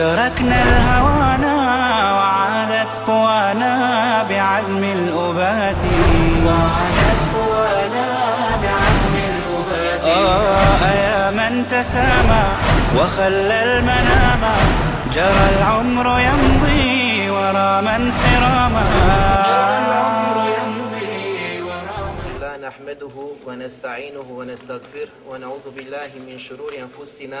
تركنا الهوانا وعادت قوانا بعزم الأبات. وعادت قوانا بعزم الأبات. آه يا من تسامى وخلى المنام. جرى العمر يمضي ورا من سراما جرى العمر يمضي ورا الله نحمده ونستعينه ونستغفره ونعوذ بالله من شرور أنفسنا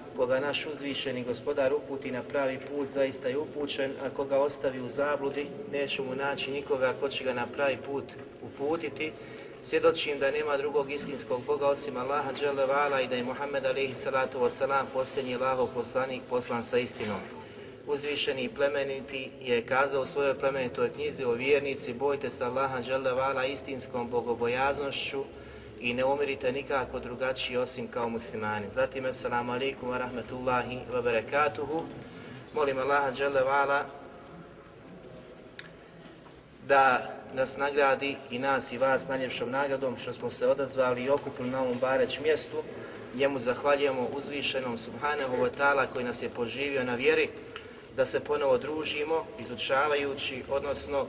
koga naš uzvišeni gospodar uputi na pravi put, zaista je upućen, a koga ostavi u zabludi, neće mu naći nikoga ko će ga na pravi put uputiti. Svjedočim da nema drugog istinskog Boga osim Allaha Đalla Vala i da je Muhammed alaihi salatu wasalam posljednji Allahov poslanik poslan sa istinom. Uzvišeni i plemeniti je kazao u svojoj plemenitoj knjizi o vjernici, bojte se Allaha Đalla Vala istinskom bogobojaznošću, i ne umirite nikako drugačiji osim kao muslimani. Zatim, assalamu alaikum wa rahmatullahi wa barakatuhu. Molim Allaha Đalla Vala da nas nagradi i nas i vas najljepšom nagradom što smo se odazvali i okupili na ovom bareć mjestu. Njemu zahvaljujemo uzvišenom Subhanahu wa ta'ala koji nas je poživio na vjeri da se ponovo družimo izučavajući, odnosno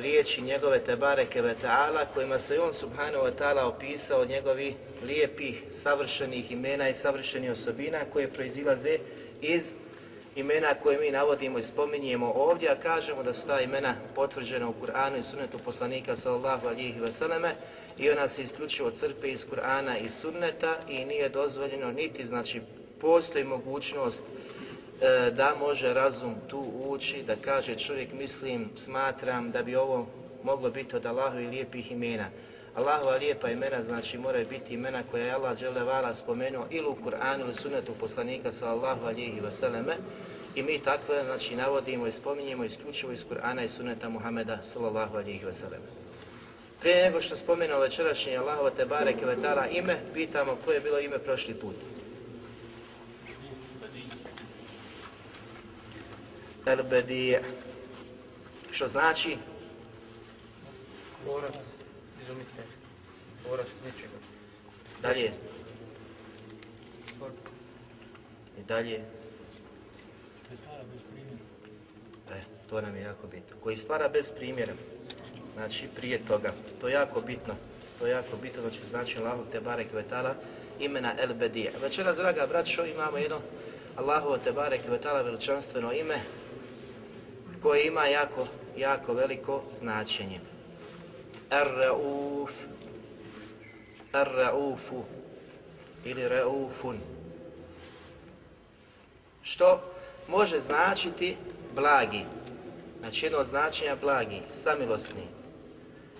riječi njegove Tebareke ve Ta'ala kojima se on Subhanahu wa Ta'ala opisao njegovi lijepih, savršenih imena i savršenih osobina koje proizilaze iz imena koje mi navodimo i spominjemo ovdje, a kažemo da su ta imena potvrđena u Kur'anu i sunnetu poslanika sallallahu alihi vseleme i ona se isključivo crpe iz Kur'ana i sunneta i nije dozvoljeno niti, znači postoji mogućnost e, da može razum tu ući, da kaže čovjek mislim, smatram da bi ovo moglo biti od Allahovi lijepih imena. Allahova lijepa imena znači moraju biti imena koja je Allah dželevala spomenuo ili u Kur'anu ili sunnetu poslanika sallallahu alihi vseleme i mi takve znači navodimo i spominjemo isključivo iz Kur'ana i sunneta Muhameda sallallahu alihi vseleme. Prije nego što spomenuo večerašnje Allahova bareke vetala ime, pitamo koje je bilo ime prošli put. El Bedije. Što znači? Borac, izumitelj, borac ničega. Dalje. I dalje. E, to nam je jako bitno. Koji stvara bez primjera. Znači prije toga. To je jako bitno. To je jako bitno, znači znači Allahu te barek vetala imena El Bedije. Večeras, draga braćo, imamo jedno Allahovo te barek vetala veličanstveno ime koje ima jako, jako veliko značenje. Ar-Rauf, Ar-Raufu ili Raufun. Što može značiti blagi. Znači jedno od značenja blagi, samilosni.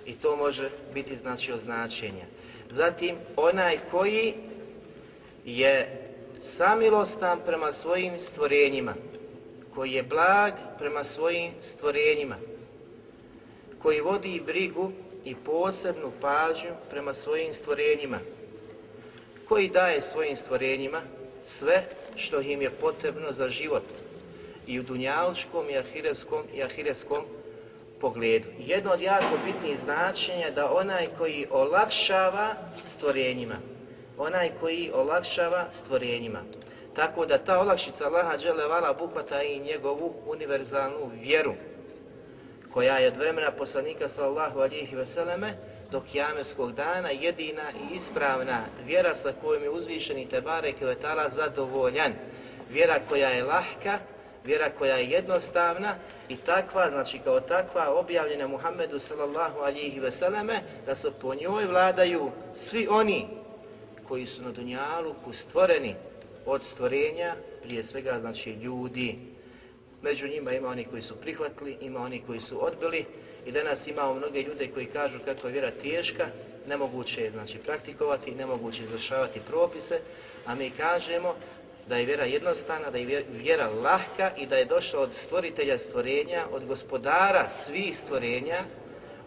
I to može biti znači označenje. Zatim onaj koji je samilostan prema svojim stvorenjima, koji je blag prema svojim stvorenjima, koji vodi brigu i posebnu pažnju prema svojim stvorenjima, koji daje svojim stvorenjima sve što im je potrebno za život i u dunjalučkom i ahireskom i ahireskom pogledu. Jedno od jako bitnih značenja da onaj koji olakšava stvorenjima, onaj koji olakšava stvorenjima. Tako da ta olakšica Allaha dželevala obuhvata i njegovu univerzalnu vjeru koja je od vremena poslanika sallallahu alihi veseleme do kijameskog dana jedina i ispravna vjera sa kojom je uzvišeni Tebare Kvetala zadovoljan. Vjera koja je lahka, Vjera koja je jednostavna i takva, znači kao takva objavljena Muhammedu sallallahu alihi veseleme, da su po njoj vladaju svi oni koji su na Dunjaluku stvoreni od stvorenja, prije svega znači ljudi. Među njima ima oni koji su prihvatili, ima oni koji su odbili i danas imamo mnoge ljude koji kažu kako je vjera teška, nemoguće je znači praktikovati, nemoguće izvršavati propise, a mi kažemo da je vjera jednostavna, da je vjera lahka i da je došla od stvoritelja stvorenja, od gospodara svih stvorenja,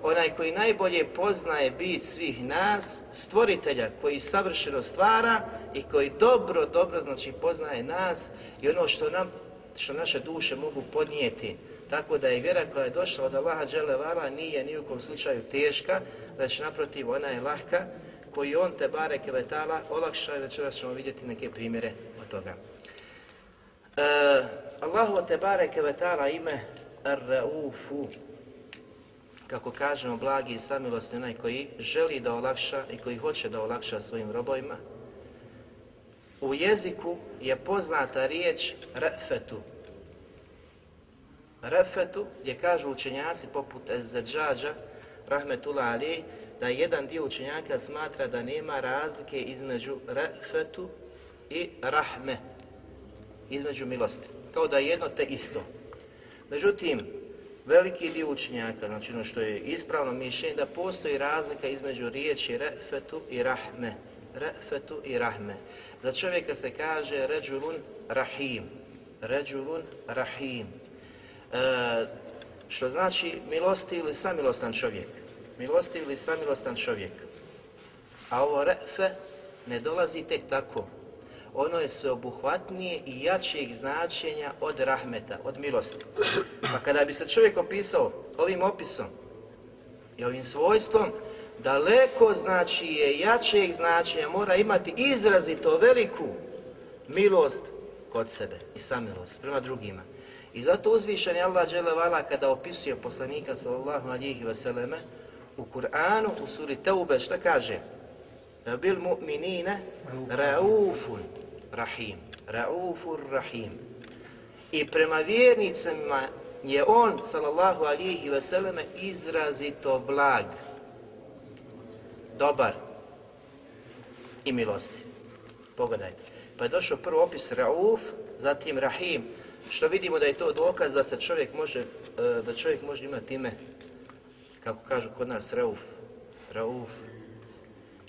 onaj koji najbolje poznaje bit svih nas, stvoritelja koji savršeno stvara i koji dobro, dobro znači poznaje nas i ono što nam što naše duše mogu podnijeti. Tako da je vjera koja je došla od Allaha Đelevala nije ni u kom slučaju teška, već naprotiv ona je lahka, koji on te bare kevetala olakša i večeras ćemo vidjeti neke primjere od toga. E, Allahu te bare kevetala ime Ar-Raufu, kako kažemo, blagi i samilosni onaj koji želi da olakša i koji hoće da olakša svojim robovima, u jeziku je poznata riječ refetu. Refetu gdje kažu učenjaci poput Ezzeđađa, rahmetullah ali, da jedan dio učenjaka smatra da nema razlike između refetu i rahme, između milosti. Kao da je jedno te isto. Međutim, veliki dio učenjaka, znači ono što je ispravno mišljenje, da postoji razlika između riječi refetu i rahme. Refetu i rahme. Za čovjeka se kaže ređulun rahim. Ređulun rahim. E, što znači milosti ili samilostan čovjek. Milosti ili samilostan čovjek. A ovo refe ne dolazi tek tako. Ono je sveobuhvatnije i jačijeg značenja od rahmeta, od milosti. Pa kada bi se čovjek opisao ovim opisom i ovim svojstvom, daleko znači je jačeg značenja, mora imati izrazito veliku milost kod sebe i samilost prema drugima. I zato uzvišen je Allah dželevala kada opisuje poslanika sallallahu alihi vseleme u Kur'anu u suri Teube šta kaže? Bil mu'minine raufun rahim. Raufur rahim. I prema vjernicama je on sallallahu alihi vseleme izrazito blag dobar i milosti. Pogledajte. Pa je došao prvo opis Rauf, zatim Rahim, što vidimo da je to dokaz da se čovjek može, e, da čovjek može imati ime, kako kažu kod nas Rauf, Rauf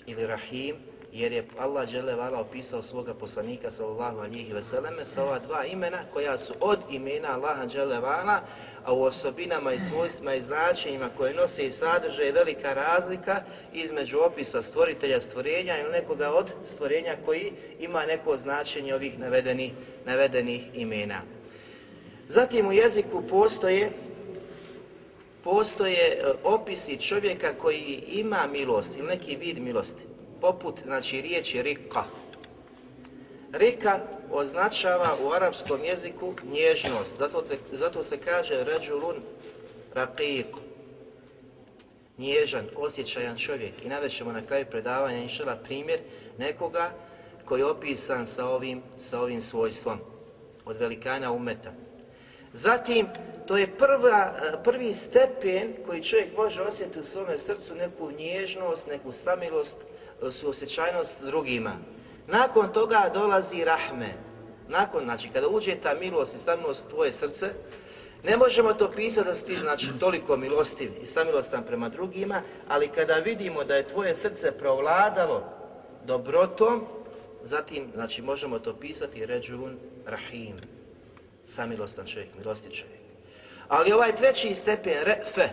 ili Rahim, jer je Allah vala opisao svoga poslanika sallallahu alihi veseleme sa ova dva imena koja su od imena Allaha vala, a u osobinama i svojstvima i značenjima koje nose i sadrže velika razlika između opisa stvoritelja stvorenja ili nekoga od stvorenja koji ima neko značenje ovih navedenih, navedenih imena. Zatim u jeziku postoje postoje e, opisi čovjeka koji ima milost ili neki vid milosti poput znači riječi rika. Rika označava u arapskom jeziku nježnost, zato se, zato se kaže ređulun raqiq, nježan, osjećajan čovjek. I navešćemo na kraju predavanja inšala primjer nekoga koji je opisan sa ovim, sa ovim svojstvom od velikana umeta. Zatim, to je prva, prvi stepen koji čovjek može osjetiti u svome srcu, neku nježnost, neku samilost, suosjećajnost drugima. Nakon toga dolazi rahme. Nakon, znači, kada uđe ta milost i samilost tvoje srce, ne možemo to pisati da si ti, znači, toliko milostiv i samilostan prema drugima, ali kada vidimo da je tvoje srce provladalo dobrotom, zatim, znači, možemo to pisati ređun rahim. Samilostan čovjek, milosti čovjek. Ali ovaj treći stepen, refe,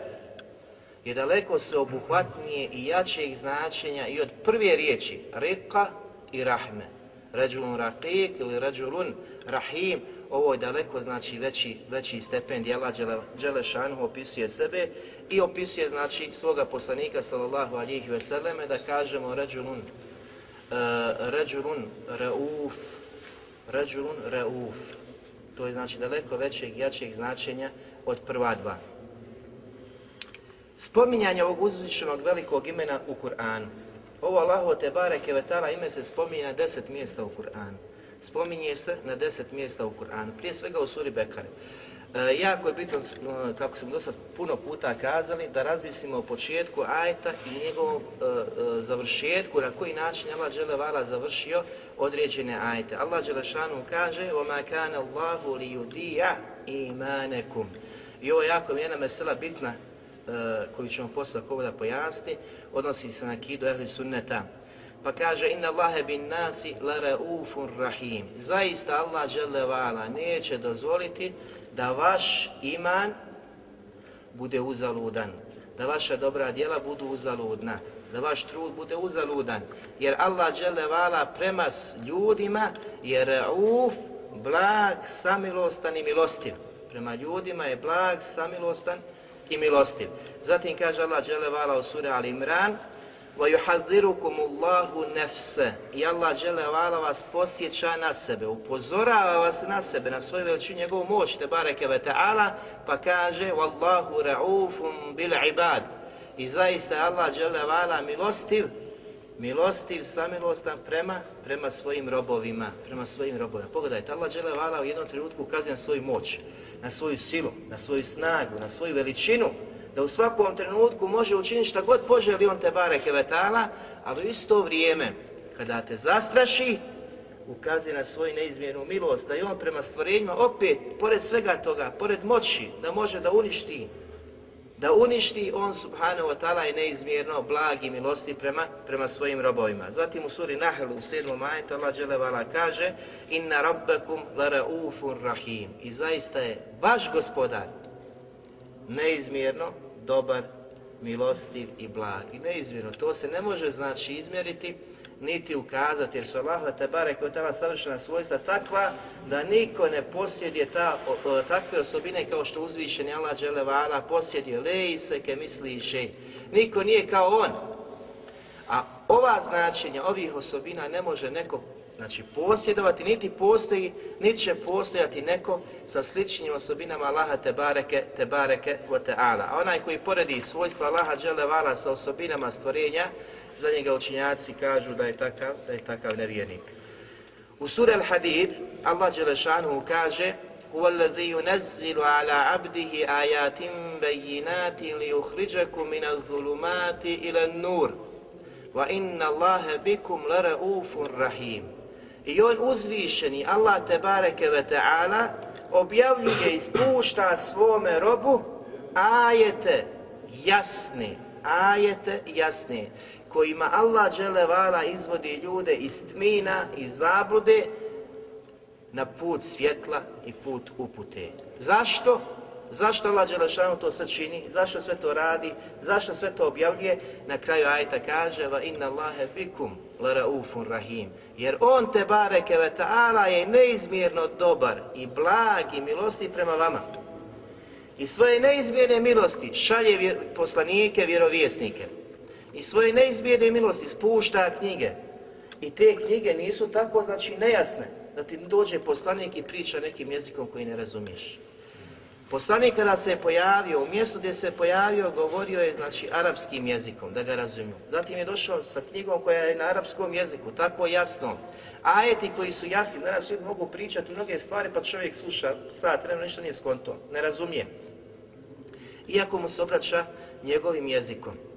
je daleko sveobuhvatnije i jačeg značenja i od prve riječi reka i rahme. Ređulun raqiq ili ređulun rahim, ovo je daleko znači veći, veći stepen djela Đelešanu opisuje sebe i opisuje znači svoga poslanika sallallahu alihi veseleme da kažemo ređulun uh, ređulun rauf ređulun rauf to je znači daleko većeg jačeg značenja od prva dva. Spominjanje ovog uzvišenog velikog imena u Kur'anu. Ovo Allahu te bareke ime se spominje na deset mjesta u Kur'anu. spominje se na deset mjesta u Kur'anu, prije svega u suri Bekare. E, jako je bitno, no, kako smo do sad puno puta kazali, da razmislimo o početku ajta i njegovom e, e, završetku, na koji način je Allah Đelevala završio određene ajte. Allah Đelešanu kaže وَمَا كَانَ اللَّهُ لِيُدِيَ إِمَانَكُمْ I ovo je jako jedna mesela bitna e, koju ćemo posle ako da pojasni, odnosi se na kidu ehli sunneta. Pa kaže inna Allahe bin nasi la raufun rahim. Zaista Allah Đelevala neće dozvoliti da vaš iman bude uzaludan, da vaša dobra djela budu uzaludna, da vaš trud bude uzaludan. Jer Allah Đelevala prema s ljudima je rauf, blag, samilostan i milostiv. Prema ljudima je blag, samilostan i milostiv. Zatim kaže Allah Đelevala u suri Al Imran, وَيُحَذِّرُكُمُ اللَّهُ نَفْسَ I Allah Đelevala vas posjeća na sebe, upozorava vas na sebe, na svoju veličinu, njegovu moć, te bareke ve ta'ala, pa kaže وَاللَّهُ رَعُوفٌ بِالْعِبَادِ i zaista je Allah Đelevala milostiv, milostiv, samilostan prema, prema svojim robovima, prema svojim robovima. Pogledajte, Allah Đelevala u jednom trenutku ukazuje na svoju moć, na svoju silu, na svoju snagu, na svoju veličinu, da u svakom trenutku može učiniti šta god poželi on te bareke vetala, ali u isto vrijeme, kada te zastraši, ukazuje na svoju neizmjernu milost, da je on prema stvorenjima opet, pored svega toga, pored moći, da može da uništi, da uništi on subhanahu wa ta'ala je neizmjerno blag i milosti prema, prema svojim robovima. Zatim u suri Nahl u 7. majetu Allah dželevala kaže Inna rabbakum la raufun rahim i zaista je vaš gospodar neizmjerno dobar, milostiv i blag. I neizmjerno, to se ne može znači izmjeriti niti ukazati, jer su Allah te bare koja tamo savršena svojstva takva da niko ne posjeduje ta, o, takve osobine kao što uzvišeni Allah dželevala posjeduje lej se ke misli že. Niko nije kao on. A ova značenja ovih osobina ne može neko znači posjedovati, niti postoji, niti će postojati neko sa sličnim osobinama Allaha te bareke, te bareke wa ta'ala. A onaj koji poredi svojstva Allaha dželevala sa osobinama stvorenja, za njega učinjaci kažu da je takav, da je takav nevjernik. U suri Al-Hadid Allah Đelešanu kaže هو الذي ينزل على عبده آيات بينات ليخرجكم من الظلمات إلى النور وإن الله بكم لرؤوف رحيم I on uzvišeni, Allah te bareke ve ta'ala, objavljuje i spušta svome robu ajete jasne, ajete jasne, kojima Allah dželevala izvodi ljude iz tmina i zablude na put svjetla i put upute. Zašto? Zašto Allah Đelešanu to sve čini? Zašto sve to radi? Zašto sve to objavljuje? Na kraju ajta kaže va inna Allahe bikum la raufun rahim. Jer on te bareke ve ta'ala je neizmjerno dobar i blag i milosti prema vama. I svoje neizmjerne milosti šalje poslanike, vjerovjesnike. I svoje neizmjerne milosti spušta knjige. I te knjige nisu tako, znači, nejasne. Da ti dođe poslanik i priča nekim jezikom koji ne razumiješ. Poslanik kada se je pojavio, u mjestu gdje se je pojavio, govorio je znači arapskim jezikom, da ga razumiju. Zatim je došao sa knjigom koja je na arapskom jeziku, tako jasno. Ajeti koji su jasni, danas ljudi mogu pričati mnoge stvari, pa čovjek sluša sat, vremena ništa nije skonto, ne razumije. Iako mu se obraća njegovim jezikom.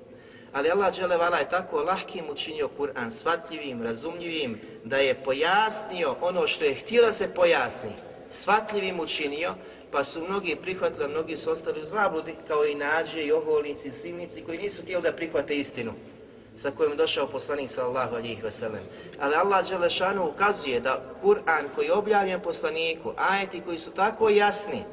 Ali Allah dželevala je tako lahkim učinio Kur'an, shvatljivim, razumljivim, da je pojasnio ono što je da se pojasni, shvatljivim učinio, pa su mnogi prihvatili, a mnogi su ostali u zabludi, kao i nađe, i oholnici, i silnici, koji nisu htjeli da prihvate istinu sa kojom došao poslanik sallallahu alihi wasallam. Ali Allah Đelešanu ukazuje da Kur'an koji je objavljen poslaniku, ajeti koji su tako jasni,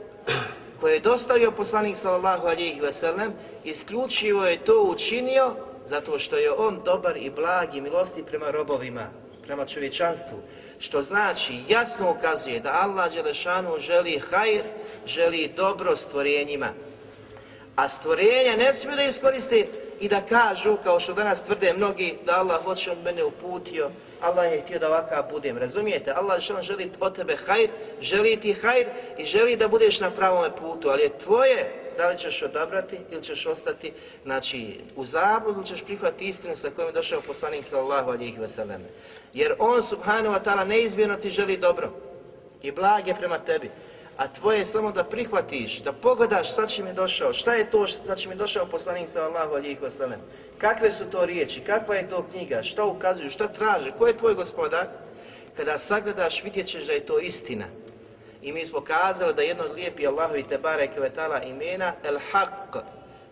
koje je dostavio poslanik sallallahu alihi wasallam, isključivo je to učinio zato što je on dobar i blag i milosti prema robovima, prema čovječanstvu. Što znači, jasno ukazuje da Allah Đelešanu želi hajr, želi dobro stvorenjima. A stvorenja ne smiju da iskoriste i da kažu, kao što danas tvrde mnogi, da Allah hoće on mene uputio, Allah je htio da ovakav budem. Razumijete? Allah što želi od tebe hajr, želi ti hajr i želi da budeš na pravome putu, ali je tvoje da li ćeš odabrati ili ćeš ostati znači, u zabludu ili ćeš prihvatiti istinu sa kojom je došao poslanik sallallahu alihi wasallam. Jer on subhanahu wa ta'ala neizmjerno ti želi dobro i blag je prema tebi. A tvoje je samo da prihvatiš, da pogledaš sa čim je došao, šta je to sa čim je došao poslanik sallallahu alihi wasallam. Kakve su to riječi, kakva je to knjiga, šta ukazuju, šta traže, ko je tvoj gospodar? Kada sagledaš vidjet ćeš da je to istina. I mi smo kazali da jedno od lijepi Allahovi Tebare Kvetala imena El Haq,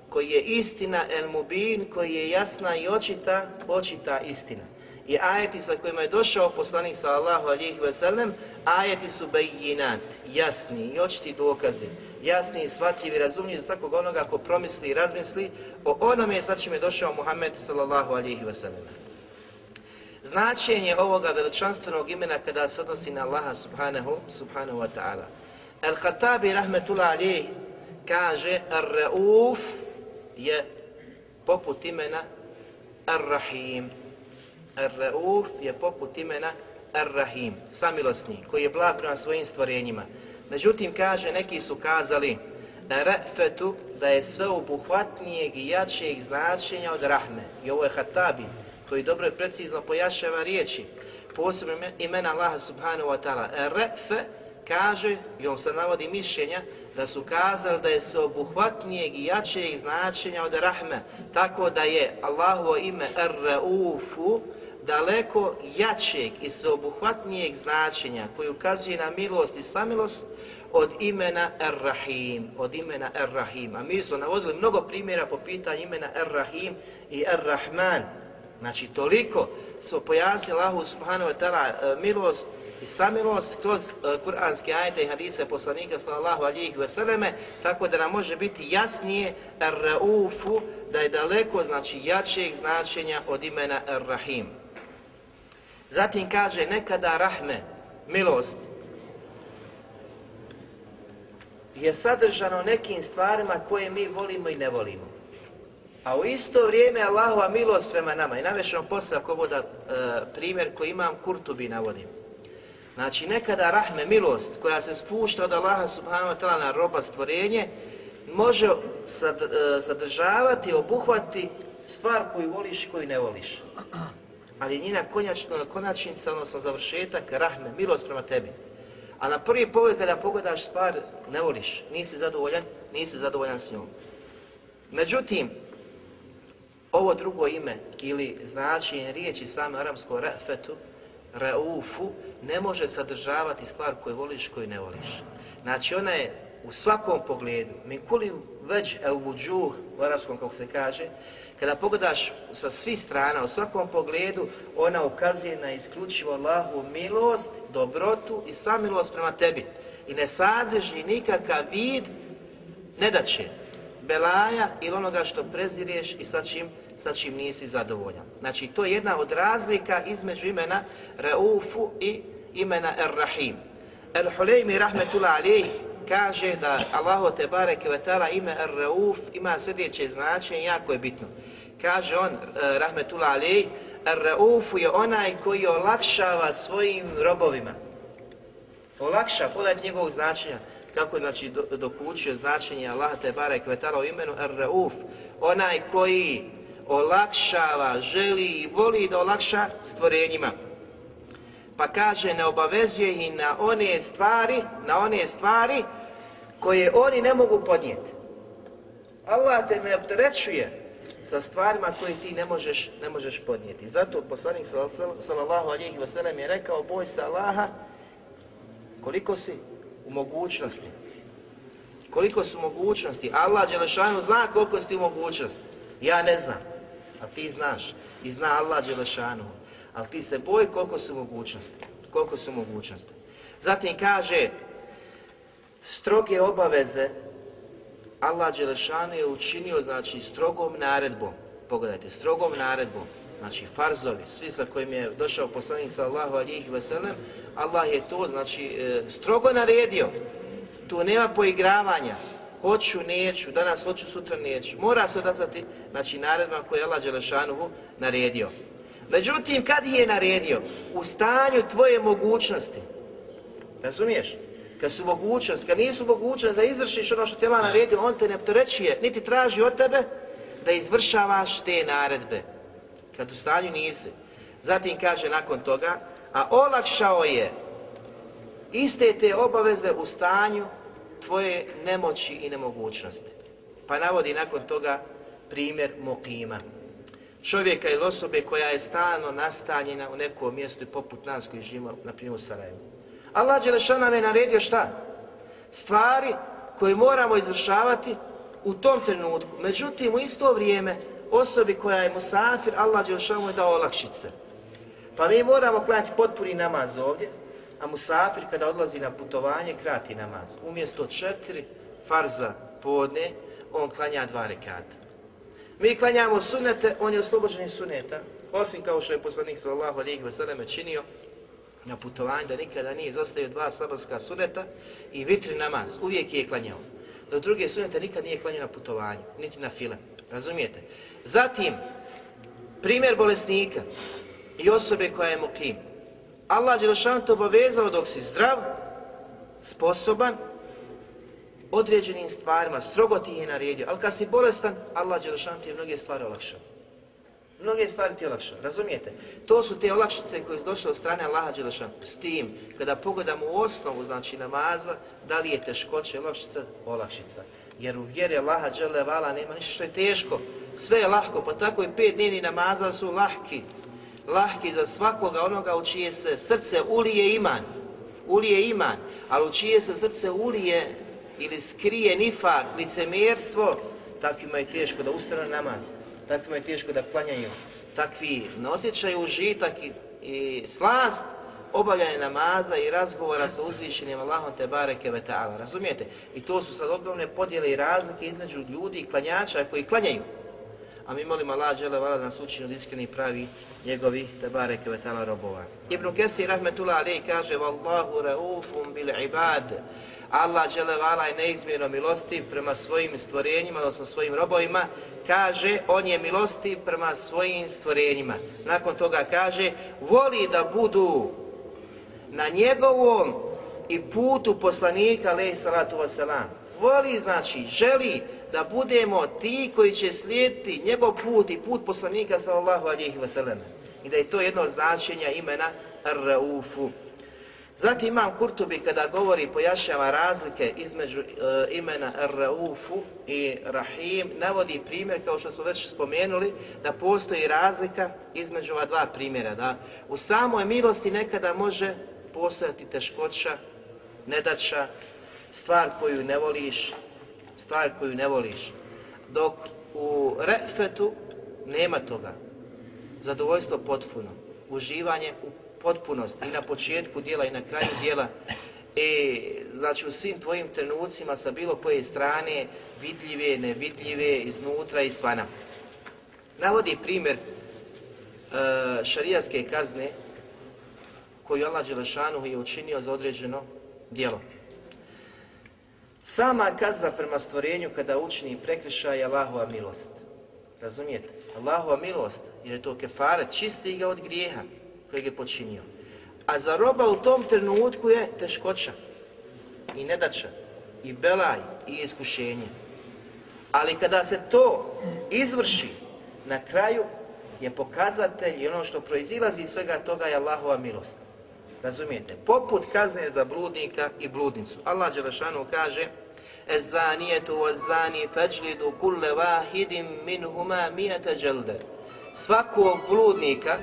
koji je istina El Mubin, koji je jasna i očita, očita istina. I ajeti sa kojima je došao poslanik sallallahu alihi wasallam, ajeti su bejinat, jasni i očiti dokazi, jasni i shvatljivi, razumljivi za svakog onoga ko promisli i razmisli o onome sa čim je došao Muhammed sallallahu alihi wasallam. Značenje ovoga veličanstvenog imena kada se odnosi na Allaha subhanahu, subhanahu wa ta'ala. Al-Khattabi rahmetullah alih kaže Ar-Rauf je poput imena Ar-Rahim. Ar-Rauf je poput imena Ar-Rahim, samilosni, koji je blag prema svojim stvorenjima. Međutim, kaže, neki su kazali Rafetu da je sve obuhvatnijeg i jačijeg značenja od Rahme. I ovo je Hatabi, koji dobro i precizno pojašava riječi, posebno imena Allaha subhanahu wa ta'ala. Refe kaže, i on se navodi mišljenja, da su kazali da je sveobuhvatnijeg i jačijeg značenja od rahme, tako da je Allahovo ime Ar-Raufu daleko jačeg i sveobuhvatnijeg značenja koji ukazuje na milost i samilost od imena Ar-Rahim, od imena Ar-Rahim. A mi smo navodili mnogo primjera po pitanju imena Ar-Rahim i Ar-Rahman, Znači, toliko smo pojasnili Allahu subhanahu wa ta'ala milost i samilost kroz uh, kuranske ajete i hadise poslanika sallallahu alihi vseleme, tako da nam može biti jasnije ar-raufu, da je daleko, znači, jačeg značenja od imena ar-rahim. Zatim kaže, nekada rahme, milost, je sadržano nekim stvarima koje mi volimo i ne volimo. A u isto vrijeme Allahova milost prema nama. I navešemo posle ako voda e, primjer koji imam, Kurtubi navodim. Znači nekada rahme, milost koja se spušta od Allaha subhanahu wa ta'ala na roba stvorenje, može e, sadržavati, obuhvati stvar koju voliš i koju ne voliš. Ali njena konačnica, odnosno završetak, rahme, milost prema tebi. A na prvi pogled kada pogledaš stvar, ne voliš, nisi zadovoljan, nisi zadovoljan s njom. Međutim, ovo drugo ime ili značenje riječi same arapsko rafetu, raufu, ne može sadržavati stvar koju voliš, koju ne voliš. Znači ona je u svakom pogledu, mi kuli već el u arapskom kako se kaže, kada pogledaš sa svih strana, u svakom pogledu, ona ukazuje na isključivo Allahu milost, dobrotu i samilost prema tebi. I ne sadrži nikakav vid nedaće, belaja ili onoga što prezireš i sa čim, sa čim nisi zadovoljan. Znači, to je jedna od razlika između imena Raufu i imena Ar-Rahim. Al-Huleymi rahmetullah alijih kaže da Allahu te bareke ime Ar-Rauf ima sljedeće značenje, jako je bitno. Kaže on, eh, rahmetullah alijih, Ar-Raufu je onaj koji olakšava svojim robovima. Olakša, pogledajte njegovog značenja kako je znači dokučio značenje Allaha te barek vetala u imenu Ar-Rauf, onaj koji olakšava, želi i voli da olakša stvorenjima. Pa kaže ne obavezuje i na one stvari, na one stvari koje oni ne mogu podnijeti. Allah te ne opterećuje sa stvarima koje ti ne možeš, ne možeš podnijeti. Zato poslanik sallallahu alejhi ve sellem je rekao boj se Allaha koliko si u mogućnosti. Koliko su mogućnosti? Allah Đelešanu zna koliko si u mogućnosti. Ja ne znam, ali ti znaš. I zna Allah Đelešanu. Ali ti se boj koliko su mogućnosti. Koliko su mogućnosti. Zatim kaže, stroge obaveze Allah Đelešanu je učinio, znači, strogom naredbom. Pogledajte, strogom naredbom. Znači, farzovi, svi sa kojim je došao poslanik sallahu alihi veselem, Allah je to, znači, e, strogo naredio. Tu nema poigravanja. Hoću, neću, danas hoću, sutra neću. Mora se odazvati, znači, naredbama koje je Allah Đelešanuhu naredio. Međutim, kad je naredio? U stanju tvoje mogućnosti. Razumiješ? kad su mogućnost, kad nisu mogućnost da izvršiš ono što te Allah naredio, on te ne opterećuje, niti traži od tebe da izvršavaš te naredbe. Kad u stanju nisi. Zatim kaže nakon toga, a olakšao je iste te obaveze u stanju tvoje nemoći i nemogućnosti. Pa navodi nakon toga primjer Mokima. Čovjeka ili osobe koja je stalno nastanjena u nekom mjestu i poput nas koji živimo, na primjer u Sarajevu. Allah Đelešan nam je naredio šta? Stvari koje moramo izvršavati u tom trenutku. Međutim, u isto vrijeme osobi koja je musafir, Allah Đelešan mu je dao olakšice. Pa mi moramo klanjati potpuni namaz ovdje, a musafir kada odlazi na putovanje krati namaz. Umjesto četiri farza podne, on klanja dva rekata. Mi klanjamo sunete, on je oslobođen suneta, osim kao što je poslanik sallallahu alejhi ve selleme činio na putovanju da nikada nije izostavio dva saborska suneta i vitri namaz, uvijek je klanjao. Do druge sunete nikad nije klanjao na putovanju, niti na file. Razumijete? Zatim, primjer bolesnika i osobe koja je mukim. Allah Đelešan te obavezao dok si zdrav, sposoban, određenim stvarima, strogo ti je naredio, ali kad si bolestan, Allah Đelešan ti je mnoge stvari olakšao. Mnoge stvari ti olakša, razumijete? To su te olakšice koje su došle od strane Allaha Đelešan. S tim, kada pogledamo u osnovu, znači namaza, da li je teškoće olakšica? Olakšica. Jer u vjeri Allaha Đelevala nema ništa što je teško. Sve je lahko, pa tako i pet dnevni namaza su lahki. Lahki za svakoga onoga u čije se srce ulije iman. Ulije iman, ali u čije se srce ulije ili skrije nifak, licemjerstvo, takvima je teško da ustane na namaz, takvima je teško da klanjaju, takvi ne osjećaju užitak i, i slast obavljanja namaza i razgovora sa uzvišenim Allahom te bareke ve ta'ala, razumijete? I to su sad ogromne podjele i razlike između ljudi i klanjača koji klanjaju. A mi molimo Allah dželle vala da nas od iskreni pravi njegovi te bareke ve ta'ala robova. Ibn Kesir rahmetullah alejhi kaže: "Wallahu raufun bil ibad." Allah dželevala je neizmjerno milostiv prema svojim stvorenjima, odnosno svojim robovima, kaže, on je milostiv prema svojim stvorenjima. Nakon toga kaže, voli da budu na njegovom i putu poslanika, alaih salatu wasalam. Voli, znači, želi da budemo ti koji će slijediti njegov put i put poslanika, sallallahu alaihi wasalam. I da je to jedno značenja imena Ar-Raufu. Zatim imam Kurtubi kada govori i pojašnjava razlike između e, imena Ar-Raufu i Rahim, navodi primjer, kao što smo već spomenuli, da postoji razlika između ova dva primjera. Da u samoj milosti nekada može postojati teškoća, nedaća, stvar koju ne voliš, stvar koju ne voliš. Dok u Refetu nema toga. Zadovoljstvo potpuno. Uživanje u potpunosti i na početku dijela i na kraju dijela e, znači u svim tvojim trenucima sa bilo koje strane vidljive, nevidljive, iznutra i svana. Navodi primjer e, šarijaske kazne koju Allah Đelešanu je učinio za određeno dijelo. Sama kazna prema stvorenju kada učini prekršaj je Allahova milost. Razumijete? Allahova milost, jer je to kefare, čisti ga od grijeha kojeg je počinio. A za roba u tom trenutku je teškoća i nedača i belaj i iskušenje. Ali kada se to izvrši na kraju je pokazatelj i ono što proizilazi iz svega toga je Allahova milost. Razumijete? Poput kazne za bludnika i bludnicu. Allah Đelešanu kaže Ezanijetu vazani feđlidu kulle vahidim minhuma mijete dželde. Svakog bludnika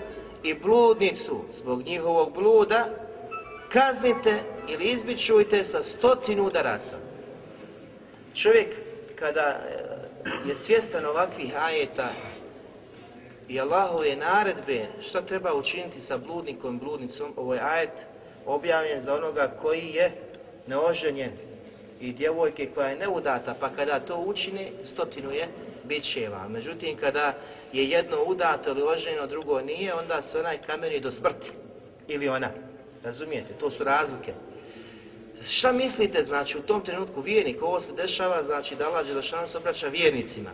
i bludnicu zbog njihovog bluda kaznite ili izbičujte sa stotinu udaraca. Čovjek kada je svjestan ovakvih ajeta i Allahove naredbe šta treba učiniti sa bludnikom i bludnicom, ovo je ajet objavljen za onoga koji je neoženjen i djevojke koja je neudata, pa kada to učini, stotinu je bićeva. Međutim, kada je jedno udato ili oženjeno, drugo nije, onda se onaj kameni do smrti. Ili ona. Razumijete? To su razlike. Šta mislite, znači, u tom trenutku vjernik, ovo se dešava, znači, da Allah Đelešan se obraća vjernicima.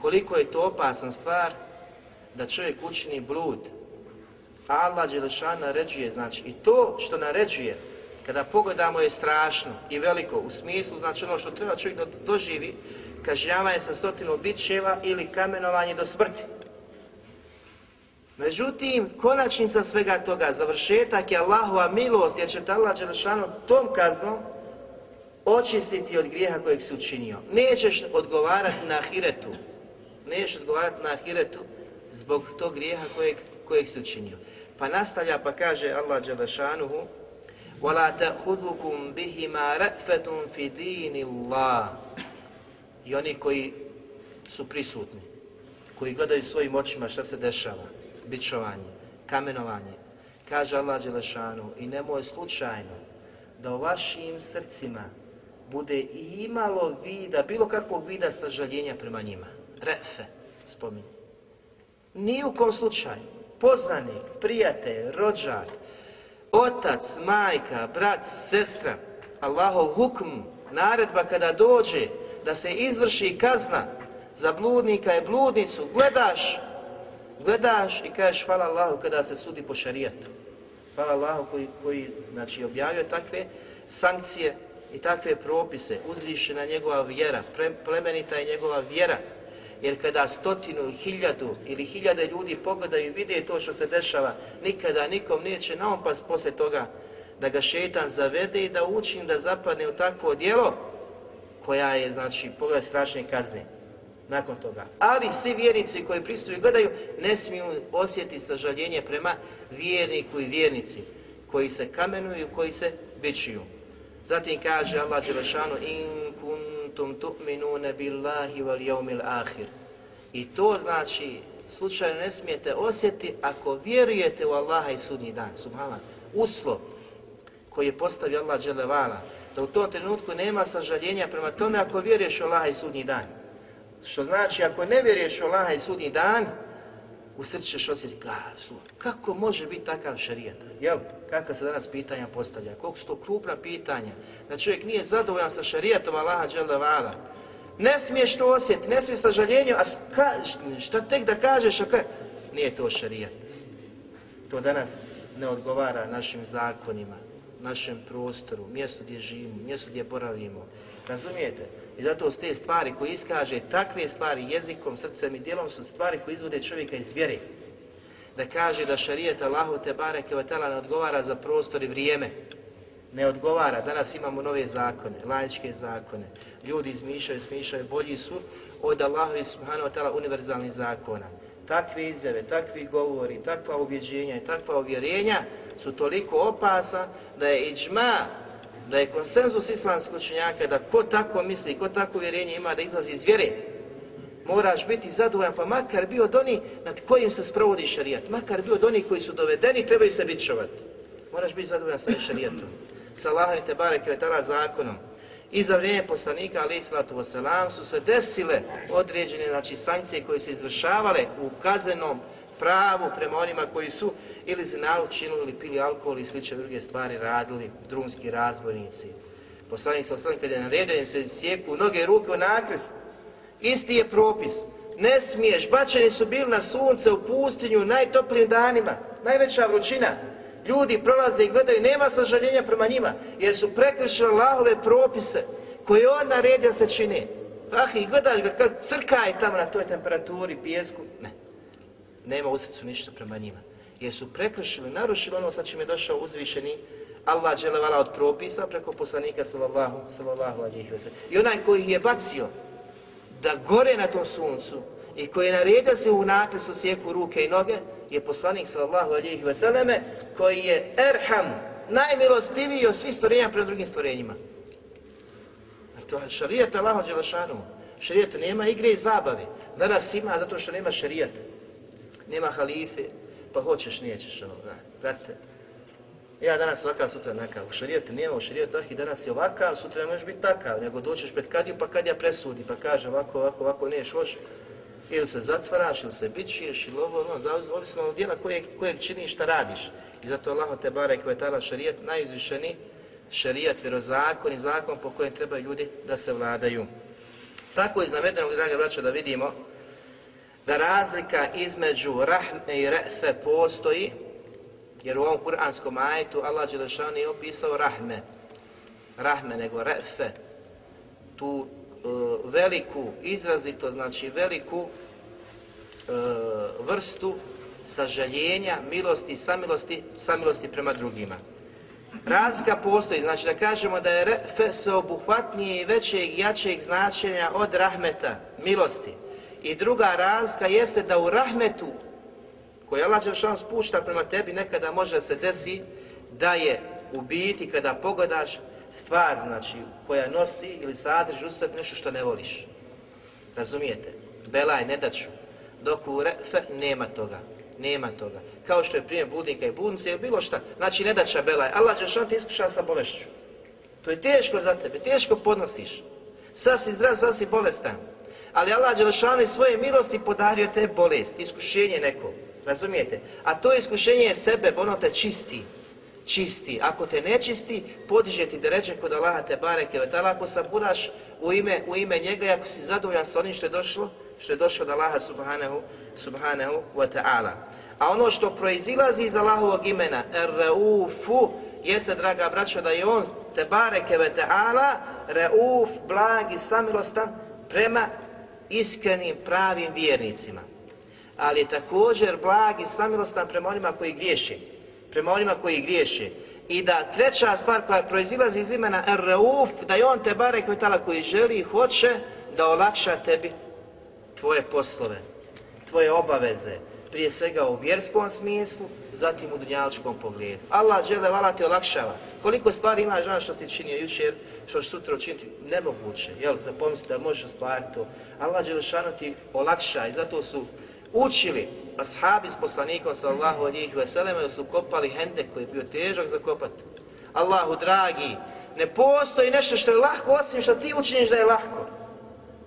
Koliko je to opasna stvar da čovjek učini blud. Allah Đelešan naređuje, znači, i to što naređuje, kada pogledamo je strašno i veliko u smislu, znači ono što treba čovjek da doživi, kažnjavanje sa stotinu bićeva ili kamenovanje do smrti. Međutim, konačnica svega toga, završetak je Allahova milost, jer će te Allah Đelešanu tom kaznom očistiti od grijeha kojeg si učinio. Nećeš odgovarati na ahiretu, nećeš odgovarati na ahiretu zbog tog grijeha kojeg, kojeg si učinio. Pa nastavlja pa kaže Allah Đelešanuhu وَلَا تَأْخُذُكُمْ بِهِمَا رَأْفَةٌ فِي دِينِ اللَّهِ i oni koji su prisutni, koji gledaju svojim očima šta se dešava, bičovanje, kamenovanje, kaže Allah Đelešanu i nemoj slučajno da u vašim srcima bude i imalo vida, bilo kakvog vida sažaljenja prema njima. Refe, spominje. Ni u kom slučaju, poznanik, prijatelj, rođak, otac, majka, brat, sestra, Allahov hukm, naredba kada dođe da se izvrši kazna za bludnika i bludnicu, gledaš, gledaš i kažeš hvala Allahu kada se sudi po šarijatu. Hvala Allahu koji, koji znači, objavio takve sankcije i takve propise, uzvišena njegova vjera, plemenita je njegova vjera, jer kada stotinu, hiljadu ili hiljade ljudi pogledaju i vide to što se dešava, nikada nikom neće naopast poslije toga da ga šetan zavede i da učini da zapadne u takvo djelo koja je, znači, pogled strašne kazne nakon toga. Ali svi vjernici koji pristuju i gledaju ne smiju osjetiti sažaljenje prema vjerniku i vjernici koji se kamenuju koji se bičuju. Zatim kaže Allah Đelešanu in kuntum tu'minune billahi wal yawmil ahir. I to znači slučajno ne smijete osjetiti ako vjerujete u Allaha i sudnji dan. Subhala. Uslov koji je postavio Allah Đelevala, da u tom trenutku nema sažaljenja prema tome ako vjeruješ u Allaha i sudnji dan. Što znači ako ne vjeruješ u Allaha i sudnji dan, u srcu ćeš osjetiti, kako može biti takav šarijet? Jel, kakva se danas pitanja postavlja? Koliko su to krupna pitanja? Da čovjek nije zadovoljan sa šarijetom Allaha dželevala. Ne smiješ to osjetiti, ne smiješ sažaljenju, a ka, šta tek da kažeš, a ka... nije to šarijet. To danas ne odgovara našim zakonima, našem prostoru, mjestu gdje živimo, mjestu gdje boravimo. Razumijete? I zato s te stvari koje iskaže takve stvari jezikom, srcem i djelom su stvari koje izvode čovjeka iz vjere. Da kaže da šarijet Allahu te bareke ne odgovara za prostor i vrijeme. Ne odgovara. Danas imamo nove zakone, laičke zakone. Ljudi izmišljaju, smišljaju, bolji su od Allahu i subhanahu wa ta'ala univerzalnih zakona. Takve izjave, takvi govori, takva ubjeđenja i takva uvjerenja su toliko opasa da je iđma da je konsenzus islamskog učenjaka da ko tako misli, ko tako uvjerenje ima da izlazi iz vjere, moraš biti zadovoljan, pa makar bio od onih nad kojim se sprovodi šarijat, makar bio od onih koji su dovedeni, trebaju se bičovati. Moraš biti zadovoljan sa šarijatom, sa Allahom vetala zakonom. I za vrijeme poslanika, ali islatu wasalam, su se desile određene znači, sankcije koje su izvršavale u kaznenom pravu prema onima koji su ili zinalu činili ili pili alkohol i slične druge stvari radili, drumski razbojnici. Poslanik sa osnovim kada je naredio im se sjeku noge i ruke u nakrst, isti je propis. Ne smiješ, bačeni su bili na sunce u pustinju u najtoplijim danima, najveća vrućina. Ljudi prolaze i gledaju, nema sažaljenja prema njima, jer su prekršili Allahove propise koje on naredio se čini. Ah, i gledaš ga, kad crka je tamo na toj temperaturi, pijesku, ne. Nema u srcu ništa prema njima jer su prekršili, narušili ono sa čim je došao uzvišeni Allah dželevala od propisa preko poslanika sallallahu, sallallahu alihi I onaj koji je bacio da gore na tom suncu i koji je naredio se u naklesu sjeku ruke i noge, je poslanik sallallahu alihi veseleme koji je erham, najmilostiviji od svih stvorenja pred drugim stvorenjima. To je šarijat Allaho Đelešanu. Šarijat nema igre i zabave. Danas ima zato što nema šarijata. Nema halife, pa hoćeš, nećeš, ono, da, brate. Ja danas ovakav, sutra nakav. U šarijetu nema, u šarijetu ah, i danas je ovakav, sutra ne možeš biti takav, nego doćeš pred kadiju, pa kadija presudi, pa kaže ovako, ovako, ovako, neš, hoće. Ili se zatvaraš, ili se bičuješ, ili ovo, ono, zavisno od djela kojeg, kojeg činiš, šta radiš. I zato Allah te bare kvetala šarijet, najizvišeni šarijat, vjerozakon i zakon po kojem trebaju ljudi da se vladaju. Tako iz navedenog, draga braća, da vidimo da razlika između rahme i refe postoji, Jer u ovom kuranskom ajetu Allah Đelešanu je opisao rahme. Rahme, nego refe. Tu e, veliku, izrazito, znači veliku e, vrstu sažaljenja, milosti i samilosti, samilosti prema drugima. Razlika postoji, znači da kažemo da je refe sveobuhvatnije i većeg i jačeg značenja od rahmeta, milosti. I druga razlika jeste da u rahmetu koji Allah Đelšan spušta prema tebi nekada može se desi da je u biti kada pogledaš stvar znači, koja nosi ili sadrži u sebi nešto što ne voliš. Razumijete? Belaj, ne daću. Dok u refe nema toga. Nema toga. Kao što je primjer budnika i budnice ili bilo šta. Znači ne daća belaj. Allah Đelšan ti iskuša sa bolešću. To je teško za tebe, teško podnosiš. Sad si zdrav, sad si bolestan. Ali Allah Đelšanu svoje milosti podario te bolest, iskušenje neko. Razumijete? A to iskušenje je sebe, ono te čisti. Čisti. Ako te ne čisti, podiže ti da reče kod Allaha te bareke vetala. Ako saburaš u ime, u ime njega i ako si zadovoljan sa onim što je došlo, što je došlo od Allaha subhanahu, subhanahu wa ta'ala. A ono što proizilazi iz Allahovog imena, Raufu, jeste, draga braćo, da je on, te bareke ve ta'ala, Rauf, blag i samilostan, prema iskrenim, pravim vjernicima. Ali također blag i samilostan prema onima koji griješe. Prema onima koji griješe. I da treća stvar koja proizilazi iz imena Ar-Rauf, da je on te barek koji želi i hoće da olakša tebi tvoje poslove, tvoje obaveze, prije svega u vjerskom smislu, zatim u dunjaličkom pogledu. Allah žele vala te olakšava. Koliko stvari imaš žena što si činio jučer, što će sutra učiniti, nemoguće, jel, za pomisliti da možeš ostvariti to. Allah Đelešanu ti olakša i zato su učili ashabi s poslanikom sallahu alijih veselema da su kopali hendek koji je bio težak za kopat. Allahu dragi, ne postoji nešto što je lahko osim što ti učiniš da je lahko.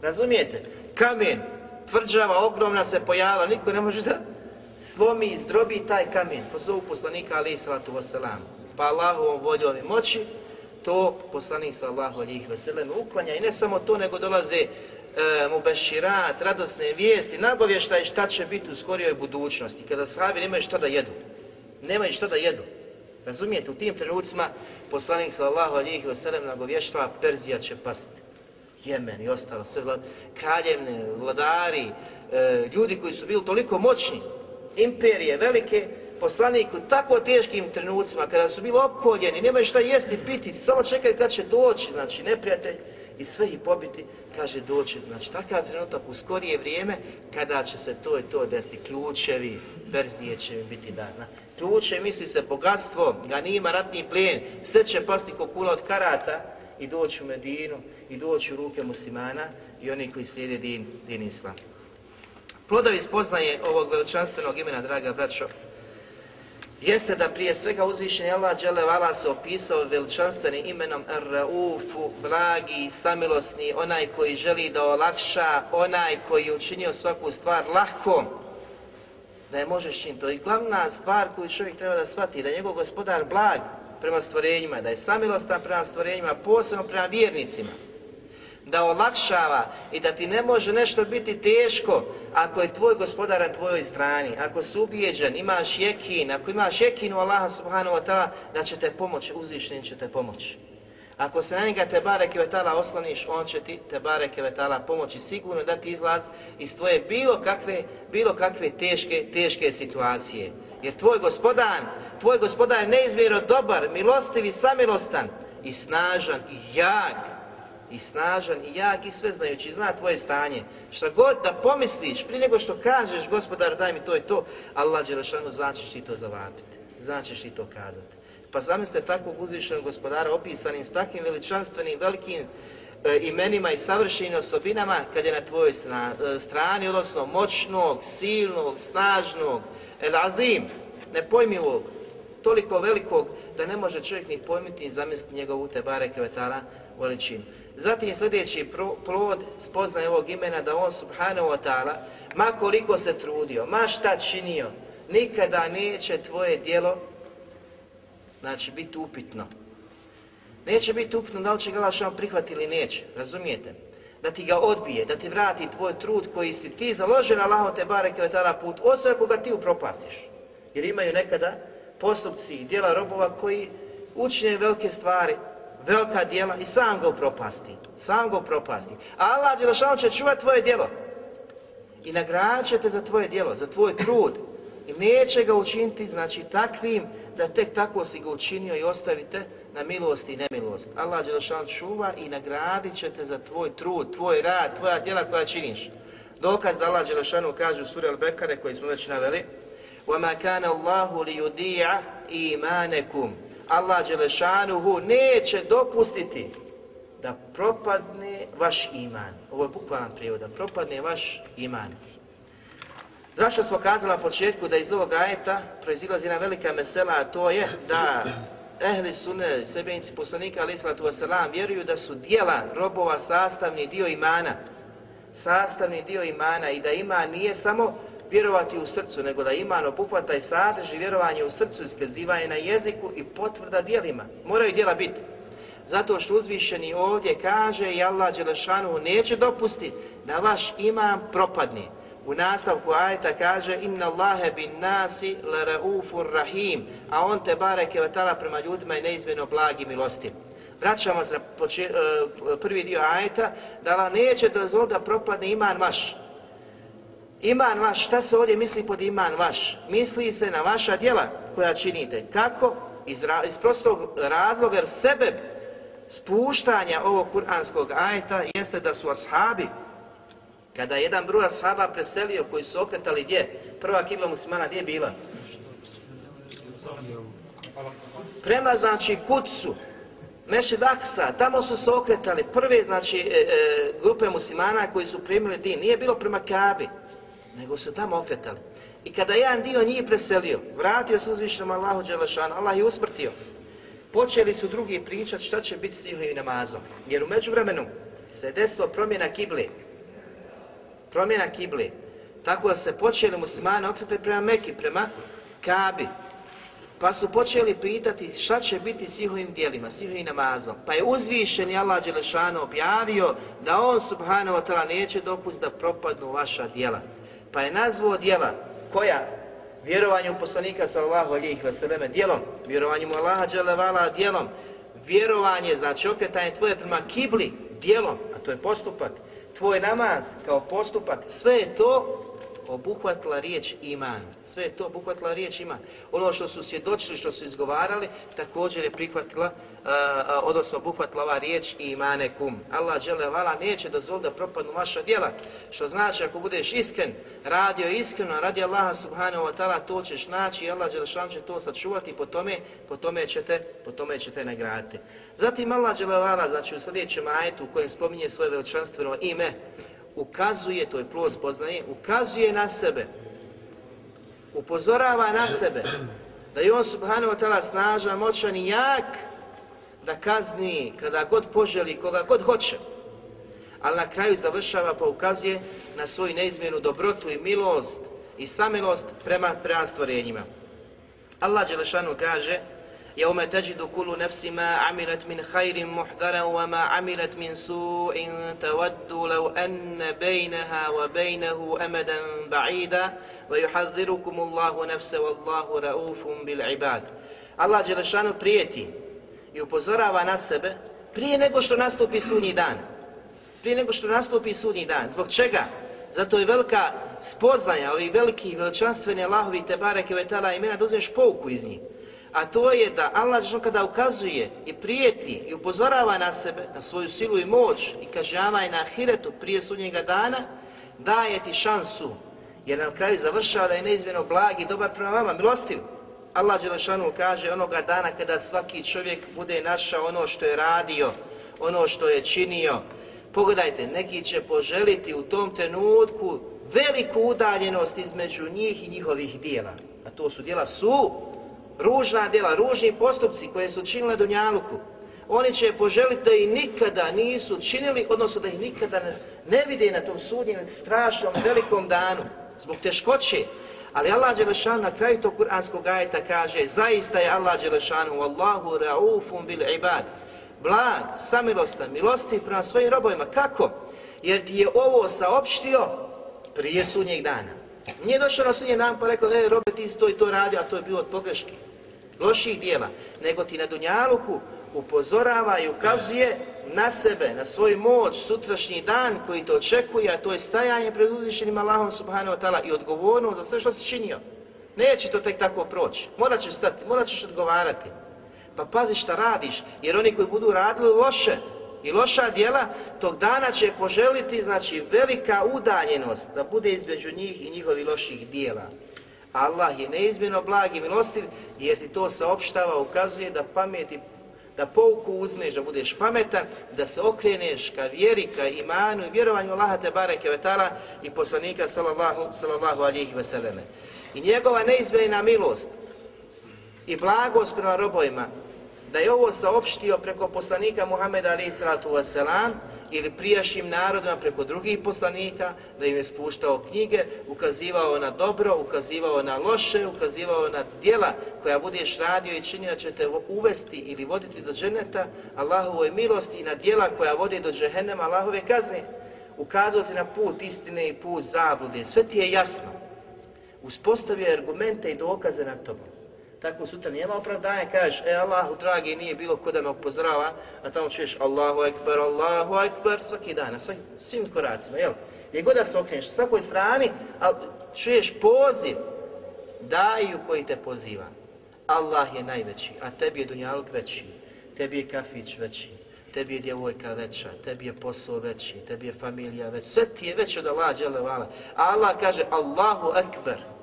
Razumijete? Kamen, tvrđava, ogromna se pojavila, niko ne može da slomi i zdrobi taj kamen. Pozovu poslanika alaih salatu wasalam. Pa Allahovom voljom i moći, to poslanik sallahu alijih veselema uklanja. I ne samo to, nego dolaze e, mu beširat, radosne vijesti, nagovještaj šta će biti u skorijoj budućnosti, kada sahabi nemaju šta da jedu. Nemaju šta da jedu. Razumijete, u tim trenucima poslanik sallahu alijih veselem nagovještava Perzija će pasti. Jemen i ostalo, sve kraljevne, vladari, e, ljudi koji su bili toliko moćni, imperije velike, poslanik u tako teškim trenucima, kada su bili opkoljeni, nemaju šta jesti, piti, samo čekaju kad će doći, znači neprijatelj, i sve ih pobiti, kaže doći. Znači, takav trenutak u skorije vrijeme, kada će se to i to desiti, ključevi, verzije će biti dana. Ključe misli se bogatstvo, ganima, ratni plijen, sve će pasti ko kula od karata i doći u Medinu i doći u ruke muslimana i oni koji slijede din, din islam. Plodovi spoznaje ovog veličanstvenog imena, draga braćo, jeste da prije svega uzvišeni Allah Đelevala se opisao veličanstvenim imenom Ar-Raufu, blagi, samilosni, onaj koji želi da olakša, onaj koji je učinio svaku stvar lahkom, da je možeš činiti. To je glavna stvar koju čovjek treba da shvati, da je njegov gospodar blag prema stvorenjima, da je samilostan prema stvorenjima, posebno prema vjernicima da olakšava i da ti ne može nešto biti teško ako je tvoj gospodar na tvojoj strani, ako si ubijeđen, imaš jekin, ako imaš jekin u Allaha subhanahu wa ta'ala, da će te pomoći, uzvišen će te pomoći. Ako se na njega te bare kevetala osloniš, on će ti te bare kevetala pomoći sigurno da ti izlaz iz tvoje bilo kakve, bilo kakve teške, teške situacije. Jer tvoj gospodar, tvoj gospodar je neizmjerno dobar, milostiv i samilostan i snažan i jak i snažan i jak i sveznajući, zna tvoje stanje. Šta god da pomisliš, prije nego što kažeš, gospodar daj mi to i to, Allah Đelešanu značiš ti to zavapiti, značiš ti to kazati. Pa zamislite takvog uzvišenog gospodara opisanim s takvim veličanstvenim, velikim e, imenima i savršenim osobinama kad je na tvojoj strani, e, strani, odnosno moćnog, silnog, snažnog, el azim, nepojmivog, toliko velikog da ne može čovjek ni pojmiti i zamisliti njegovu te bareke vetara veličinu. Zatim sljedeći plod spoznaje ovog imena da on subhanahu wa ta'ala, ma koliko se trudio, ma šta činio, nikada neće tvoje dijelo znači biti upitno. Neće biti upitno da li će ga prihvati ili neće, razumijete? Da ti ga odbije, da ti vrati tvoj trud koji si ti založen Allahom te bareke wa ta'ala put, osim ako ga ti upropastiš. Jer imaju nekada postupci i djela robova koji učine velike stvari, velika djela i sam ga upropasti. Sam ga upropasti. A Allah Đelešanu će čuvati tvoje djelo. I nagradit će te za tvoje djelo, za tvoj trud. I neće ga učiniti, znači, takvim da tek tako si ga učinio i ostavite na milost i nemilost. Allah Đelešanu čuva i nagradit će te za tvoj trud, tvoj rad, tvoja djela koja činiš. Dokaz da Allah Đelešanu kaže u suri Al-Bekare koji smo već naveli وَمَا كَانَ اللَّهُ لِيُدِيعَ إِيمَانَكُمْ Allah Đelešanuhu neće dopustiti da propadne vaš iman. Ovo je bukvalan prijevod, da propadne vaš iman. Zašto smo kazali na početku da iz ovog ajeta proizilazi jedna velika mesela, a to je da ehli sunne, sebenici poslanika, ali islatu wasalam, vjeruju da su dijela robova sastavni dio imana. Sastavni dio imana i da iman nije samo vjerovati u srcu, nego da iman obuhvata i sadrži vjerovanje u srcu, iskazivanje na jeziku i potvrda dijelima. Moraju dijela biti. Zato što uzvišeni ovdje kaže i Allah Đelešanu neće dopustiti da vaš iman propadne. U nastavku ajeta kaže Inna Allahe bin nasi rahim, a on te bareke vatala prema ljudima i neizmjeno blagi milosti. Vraćamo se na e, prvi dio ajeta, da Allah neće dozvoliti da propadne iman vaš. Iman vaš, šta se ovdje misli pod iman vaš? Misli se na vaša djela koja činite. Kako? Iz, ra, iz prostog razloga, jer sebe spuštanja ovog kuranskog ajeta jeste da su ashabi, kada je jedan broj ashaba preselio koji su okretali gdje? Prva kibla muslimana gdje je bila? Prema znači Kutsu, Mešid Aksa, tamo su se okretali prve znači e, e, grupe muslimana koji su primili din. Nije bilo prema Kabi, nego su tamo okretali. I kada jedan dio njih preselio, vratio se uzvišenom Allahu Đelešanu, Allah je usmrtio. Počeli su drugi pričati šta će biti s njihovim namazom. Jer u međuvremenu se desilo promjena kibli. Promjena kibli. Tako da se počeli muslimani okretati prema Meki, prema Kabi. Pa su počeli pitati šta će biti s njihovim dijelima, s njihovim namazom. Pa je uzvišeni Allah Đelešanu objavio da on subhanahu wa ta'ala neće dopustiti da propadnu vaša dijela. Pa je nazvao dijela koja? Vjerovanje u poslanika sallallahu alijih vseleme dijelom, vjerovanje u Allaha dželevala dijelom, vjerovanje, znači okretanje tvoje prema kibli dijelom, a to je postupak, tvoj namaz kao postupak, sve je to obuhvatila riječ iman. Sve je to obuhvatila riječ iman. Ono što su svjedočili, što su izgovarali, također je prihvatila, uh, odnosno obuhvatila ova riječ imane kum. Allah žele vala neće dozvoliti da propadnu vaša djela. Što znači ako budeš iskren, radio iskreno, radi Allaha subhanahu wa ta'ala, to ćeš naći i Allah Đelešan će to sačuvati po tome, po tome ćete, po tome ćete nagraditi. Zatim Allah Đelevala, znači u sljedećem ajetu u kojem spominje svoje veličanstveno ime, ukazuje, to je plus poznaje, ukazuje na sebe, upozorava na sebe, da je on subhanahu wa ta'ala snažan, moćan i jak, da kazni kada god poželi, koga god hoće. Ali na kraju završava pa ukazuje na svoju neizmjenu dobrotu i milost i samilost prema, prema stvorenjima. Allah Đelešanu kaže يوم تجد كل نفس ما عملت من خير محضرا وما عملت من سوء تود لو أن بينها وبينه أمدا بعيدا ويحذركم الله نفسه والله رؤوف بالعباد Allah Đelešanu prijeti i upozorava na sebe prije nego što nastupi sudnji dan. Prije nego što nastupi sudnji dan. Zbog čega? Zato je velika spoznaja ovih velikih veličanstveni Allahovi te bareke vetala imena da uzmeš pouku iz njih a to je da Allah kada ukazuje i prijeti i upozorava na sebe, na svoju silu i moć i kažnjava i na ahiretu prije sudnjega dana, daje ti šansu, jer na kraju završava da je neizmjeno blag i dobar prema vama, milostiv. Allah Đelešanu kaže onoga dana kada svaki čovjek bude našao ono što je radio, ono što je činio. Pogledajte, neki će poželiti u tom trenutku veliku udaljenost između njih i njihovih dijela. A to su dijela su ružna djela, ružni postupci koje su činile Dunjaluku, oni će poželiti da ih nikada nisu činili, odnosno da ih nikada ne, vide na tom sudnjem strašnom velikom danu, zbog teškoće. Ali Allah Đelešanu na kraju tog kuranskog ajeta kaže zaista je Allah Đelešanu Allahu raufum bil ibad blag, samilostan, milosti prema svojim robovima. Kako? Jer ti je ovo saopštio prije sudnjeg dana. Nije došao na sudnji dan pa rekao, ne, robe ti to i to radio, a to je bilo od pogreške. loših dijela, nego ti na Dunjaluku upozorava i ukazuje na sebe, na svoju moć, sutrašnji dan koji te očekuje, a to je stajanje pred uzvišenim Allahom subhanahu wa ta'ala i odgovornost za sve što si činio. Neće to tek tako proći. Morat ćeš stati, morat ćeš odgovarati. Pa pazi šta radiš, jer oni koji budu radili loše i loša djela, tog dana će poželiti, znači, velika udaljenost da bude između njih i njihovih loših dijela. Allah je neizmjerno blag i milostiv jer ti to saopštava, ukazuje da pameti da pouku uzmeš, da budeš pametan, da se okreneš ka vjeri, ka imanu i vjerovanju Allaha te bareke ve ta'ala i poslanika sallallahu, sallallahu alihi veselene. I njegova neizmjerna milost i blagost prema robovima, da je ovo saopštio preko poslanika Muhammeda alaihi salatu wasalam, ili prijašnjim narodima preko drugih poslanika, da im je spuštao knjige, ukazivao na dobro, ukazivao na loše, ukazivao na djela koja budeš radio i činio da će te uvesti ili voditi do dženeta Allahovoj milosti i na djela koja vodi do džehennema Allahove kazne. Ukazao ti na put istine i put zablude, sve ti je jasno. Uspostavio je argumente i dokaze na tobom tako sutra nema opravdanja, kažeš, e Allahu dragi, nije bilo ko da me upozorava, a tamo čuješ Allahu ekber, Allahu ekber, svaki dan, na svim, svim koracima, jel? Gdje god da se okreneš, svakoj strani, čuješ poziv, daju koji te poziva. Allah je najveći, a tebi je dunjaluk veći, tebi je kafić veći, tebi je djevojka veća, tebi je posao veći, tebi je familija veća, sve ti je veće od Allah, Allah kaže Allahu ekber,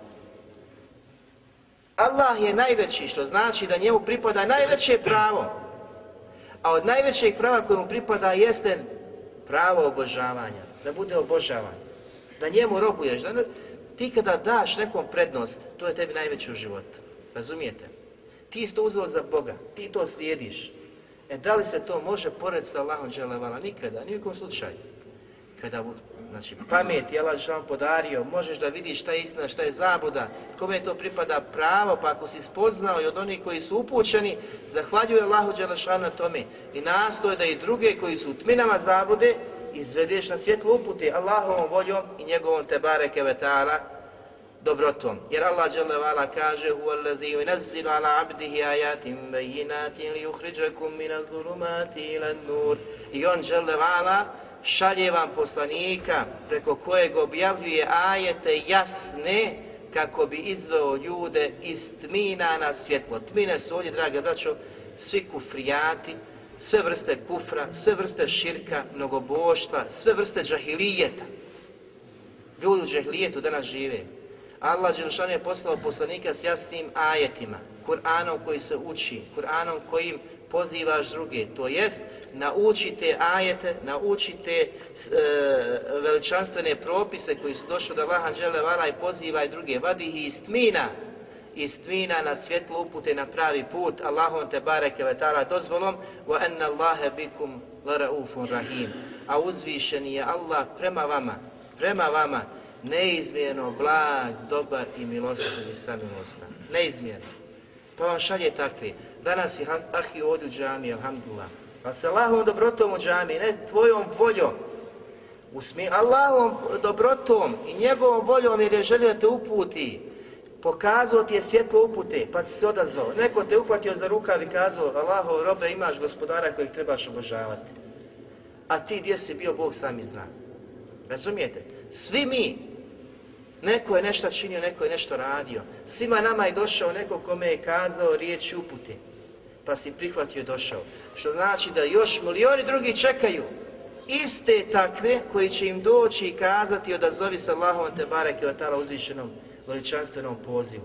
Allah je najveći, što znači da njemu pripada najveće pravo. A od najvećeg prava koje mu pripada jeste pravo obožavanja, da bude obožavan, da njemu robuješ. Da ti kada daš nekom prednost, to je tebi najveće u životu. Razumijete? Ti isto uzeo za Boga, ti to slijediš. E da li se to može pored sa Allahom dželevala? Nikada, nijekom slučaju. Kada Znači, pamet je Allah vam podario, možeš da vidiš šta je istina, šta je zabuda, kome to pripada pravo, pa ako si spoznao i od onih koji su upućeni, zahvaljuje Allahu Đelešanu na tome i nastoje da i druge koji su u tminama zabude, izvedeš na svjetlu upute Allahovom voljom i njegovom te bareke ve ta'ala dobrotom. Jer Allah dželle kaže: "Huwa yunazzilu ala 'abdihi ayatin bayyinatin liyukhrijakum min adh-dhulumati ila an-nur." I on dželle šalje vam poslanika preko kojeg objavljuje ajete jasne kako bi izveo ljude iz tmina na svjetlo. Tmine su ovdje, drage braćo, svi kufrijati, sve vrste kufra, sve vrste širka, mnogoboštva, sve vrste džahilijeta. Ljudi u džahilijetu danas žive. Allah Đelšan je poslao poslanika s jasnim ajetima, Kur'anom koji se uči, Kur'anom kojim pozivaš druge, to jest naučite ajete, naučite e, veličanstvene propise koji su došli od Allaha vala i pozivaj druge, vadi ih iz tmina, iz tmina na svjetlo upute na pravi put, Allahom te bareke dozvolom, wa anna Allahe bikum laraufun rahim, a uzvišeni je Allah prema vama, prema vama, neizmjerno blag, dobar i milostiv i samilostan. Neizmjerno. Pa vam šalje takvi. Danas je ahi ovdje u džami, alhamdulillah. Pa se Allahom dobrotom u džami, ne tvojom voljom. Usmi Allahom dobrotom i njegovom voljom jer je želio te uputi. Pokazao ti je svjetlo upute, pa ti se odazvao. Neko te uhvatio za rukav i kazao, Allahov robe imaš gospodara kojeg trebaš obožavati. A ti gdje si bio, Bog sami zna. Razumijete? Svi mi Neko je nešto činio, neko je nešto radio. Svima nama je došao neko kome je kazao riječ upute, pa si prihvatio i došao. Što znači da još milioni drugi čekaju iste takve koji će im doći i kazati odazovi se Allahom te bareke od tala uzvišenom veličanstvenom pozivu.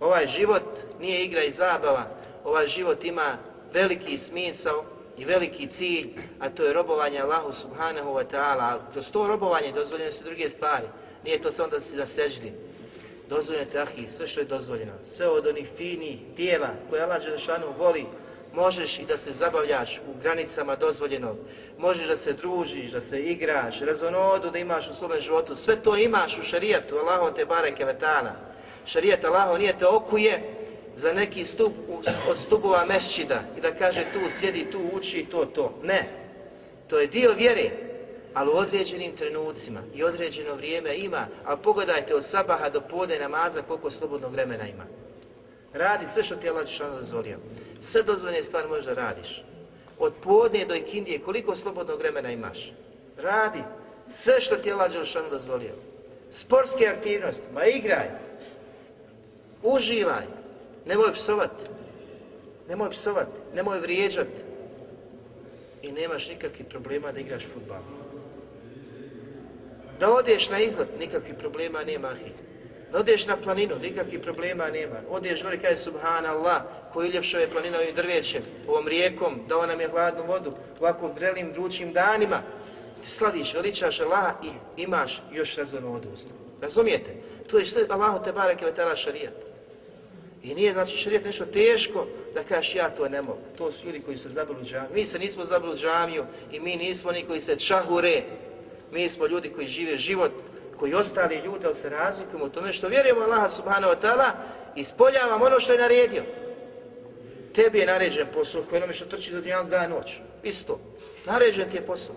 Ovaj život nije igra i zabava, ovaj život ima veliki smisao i veliki cilj, a to je robovanje Allahu subhanahu wa ta'ala. Kroz to robovanje dozvoljene su druge stvari. Nije to samo da si zaseždi. Dozvoljeno ahi, sve što je dozvoljeno. Sve od onih finih tijela koje Allah Đelešanu voli, možeš i da se zabavljaš u granicama dozvoljenog. Možeš da se družiš, da se igraš, razonodu da imaš u svome životu. Sve to imaš u šarijatu, Allahom te bareke vetana. Šarijat Allahom nije te okuje za neki stup od stubova mešćida i da kaže tu sjedi, tu uči, to, to. Ne. To je dio vjere ali u određenim trenucima i određeno vrijeme ima, a pogledajte od sabaha do podne namaza koliko slobodnog vremena ima. Radi sve što ti je Allah dozvolio. Sve dozvoljene stvari možeš da radiš. Od podne do ikindije, koliko slobodnog vremena imaš? Radi sve što ti je Allah dozvolio. Sportske aktivnosti, ma igraj, uživaj, nemoj psovati, nemoj psovati, nemoj vrijeđati i nemaš nikakvih problema da igraš futbal. Da odeš na izlet, nikakvih problema nema. Da odeš na planinu, nikakvih problema nema. Odeš gore, kaže Subhanallah, koji uljepšao je planina ovim drvećem, ovom rijekom, dao nam je hladnu vodu, ovako vrelim, vrućim danima. Ti slaviš, veličaš Allaha i imaš još uz to. Razumijete? To je sve Allahu te bareke ve šarijat. I nije znači šarijat nešto teško da kažeš ja to ne mogu. To su ljudi koji su zabili u džamiju. Mi se nismo zabili u džamiju i mi nismo oni koji se čahure. Mi smo ljudi koji žive život, koji ostali ljudi, ali se razlikujemo u tome što vjerujemo Allaha subhanahu wa ta'ala ispoljavamo ono što je naredio. Tebi je naređen posao koji onome što trči za dnjavnog dan noć. Isto. Naređen ti je posao.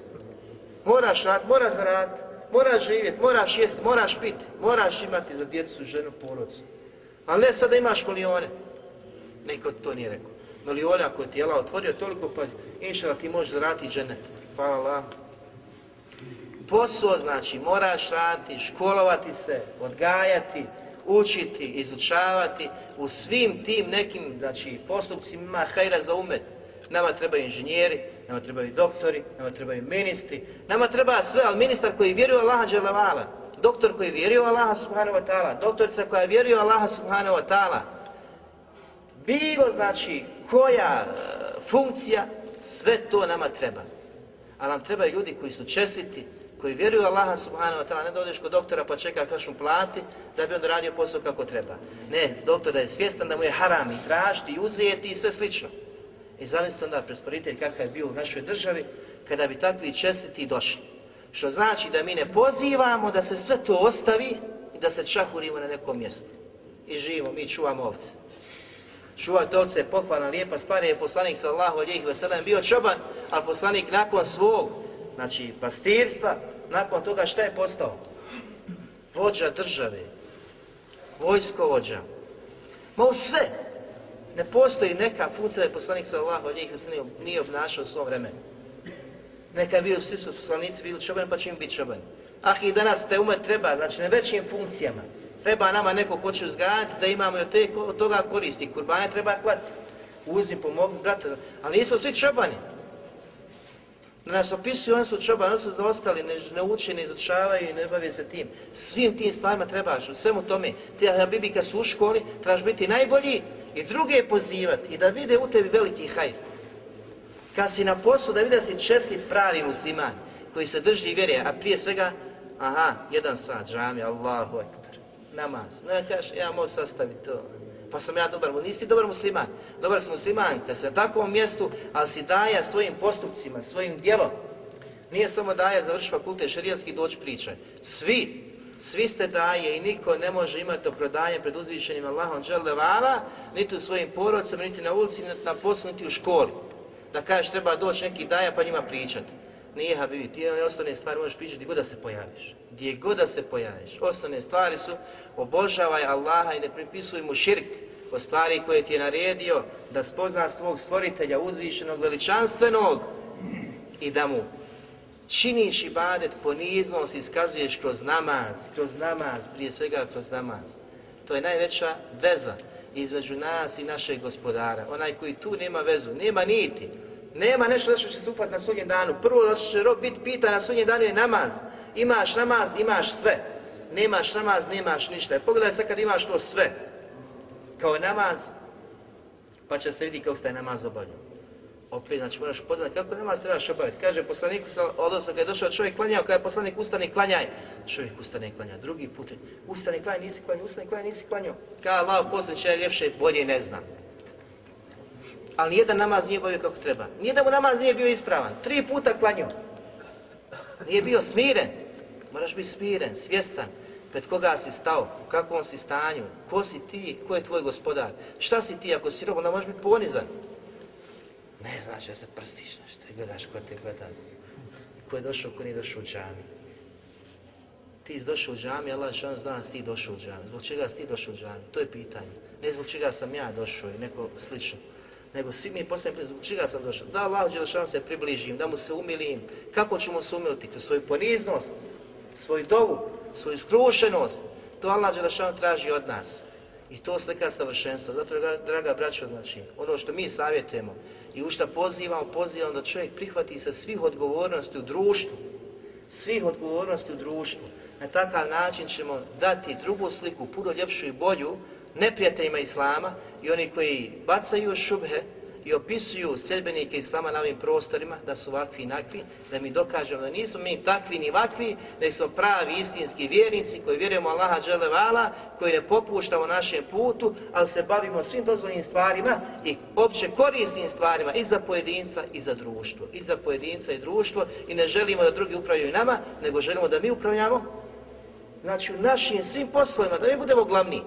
Moraš rad, moraš zaraditi, moraš živjeti, moraš jesti, moraš piti, moraš imati za djecu, ženu, porodcu. Ali ne sada imaš milijone. Niko to nije rekao. Milijone ako je Allah otvorio toliko, pa inšala ti možeš zaraditi dženet. Hvala Allah. Posao znači moraš raditi, školovati se, odgajati, učiti, izučavati u svim tim nekim znači, postupcima ima hajra za umet. Nama trebaju inženjeri, nama trebaju doktori, nama trebaju ministri, nama treba sve, ali ministar koji vjeruje Allaha dželevala, doktor koji vjeruje Allaha subhanahu wa ta'ala, doktorica koja vjeruje Allaha subhanahu wa ta'ala, bilo znači koja e, funkcija, sve to nama treba. Ali nam trebaju ljudi koji su čestiti, koji vjeruju Allaha subhanahu wa ta'ala, ne dođeš kod doktora pa čeka kašu plati, da bi on radio posao kako treba. Ne, doktor da je svjestan da mu je haram i tražiti i uzeti i sve slično. I zamislite onda presporitelj kakav je bio u našoj državi, kada bi takvi čestiti došli. Što znači da mi ne pozivamo da se sve to ostavi i da se čahurimo na nekom mjestu. I živimo, mi čuvamo ovce. Čuvati ovce je pohvalna, lijepa stvar, je poslanik sallahu alijih veselem bio čoban, ali poslanik nakon svog, znači pastirstva, nakon toga šta je postao? Vođa države, vojskovođa. Ma u sve, ne postoji neka funkcija da je poslanik sallahu alijih nije obnašao u svom vremenu. Neka je svi su poslanici bili čobani, pa će im biti čobani. Ah i danas te umet treba, znači na većim funkcijama. Treba nama neko ko će uzgajati da imamo i od, te, od toga koristi. Kurbane treba klati. Uzim, pomogu, brate. Ali nismo svi čobani. Da nas opisuju, oni su čobani, oni su zaostali, ne, ne uče, ne izučavaju i ne bave se tim. Svim tim stvarima trebaš, u svemu tome. Ti Habibi kad su u školi, trebaš biti najbolji i druge pozivati i da vide u tebi veliki hajr. Kad si na poslu da vidi da si čestit pravi musliman koji se drži vjere, a prije svega, aha, jedan sat, džami, Allahu ekber, namaz. Ne kažeš, ja mogu sastaviti to, pa sam ja dobar, nisi dobar musliman. Dobar si musliman kad si na takvom mjestu, ali si daja svojim postupcima, svojim djelom. Nije samo daja završi fakultet šerijatski doći pričaj. Svi, svi ste daje i niko ne može imati opravdanje pred uzvišenim Allahom dželevala, niti u svojim porodcama, niti na ulici, niti na poslu, niti u školi da kažeš treba doći neki daja pa njima pričati. Nije Habibi, ti osnovne stvari možeš pričati gdje god da se pojaviš. Gdje god da se pojaviš. Osnovne stvari su obožavaj Allaha i ne pripisuj mu širk o stvari koje ti je naredio da spozna svog stvoritelja uzvišenog, veličanstvenog i da mu činiš ibadet, poniznost iskazuješ kroz namaz, kroz namaz, prije svega kroz namaz. To je najveća veza između nas i našeg gospodara. Onaj koji tu nema vezu, nema niti, nema nešto što će se upati na sudnjem danu. Prvo da će rob biti pita na sudnjem danu je namaz. Imaš namaz, imaš sve. Nemaš namaz, nemaš ništa. Pogledaj sad kad imaš to sve, kao namaz, pa će se vidi kako ste namaz obavljao. Opet, znači moraš poznati kako namaz trebaš obaviti. Kaže poslanik, odnosno kad je došao čovjek klanjao, kada je poslanik ustani klanjaj, čovjek ustane klanja. Drugi put, ustani klanjaj, nisi klanjao, ustani klanjaj, nisi klanjao. Kada Allah je ljepše, bolje ne znam. Ali nijedan namaz nije obavio kako treba. Nijedan mu namaz nije bio ispravan. Tri puta klanjao. Nije bio smiren. Moraš biti smiren, svjestan. Pred koga si stao, u kakvom si stanju, ko si ti, ko je tvoj gospodar, šta si ti, ako si rob, onda možeš biti ponizan. Ne znači da se prstiš nešto i gledaš ko te gleda. Ko je došao, ko nije došao u džami. Ti si došao u džami, Allah šan zna ti došao u džami. Zbog čega si ti došao u džami? To je pitanje. Ne zbog čega sam ja došao i neko slično. Nego svi mi posljedno, zbog čega sam došao? Da Allah Đelešanu se približim, da mu se umilim. Kako ću mu se umiliti? Kroz svoju poniznost, svoju dovu, svoju skrušenost. To Allah Đelešanu traži od nas. I to slika savršenstva. Zato, draga braćo, znači, ono što mi savjetujemo i u što pozivamo, pozivamo da čovjek prihvati se svih odgovornosti u društvu. Svih odgovornosti u društvu. Na takav način ćemo dati drugu sliku, puno ljepšu i bolju, neprijateljima Islama i oni koji bacaju šubhe i opisuju sljedbenike Islama na ovim prostorima da su ovakvi i nakvi, da mi dokažemo da nismo mi takvi ni vakvi, da smo pravi istinski vjernici koji vjerujemo Allaha dželevala, koji ne popuštamo našem putu, ali se bavimo svim dozvoljnim stvarima i opće korisnim stvarima i za pojedinca i za društvo. I za pojedinca i društvo i ne želimo da drugi upravljaju nama, nego želimo da mi upravljamo znači u našim svim poslovima, da mi budemo glavni.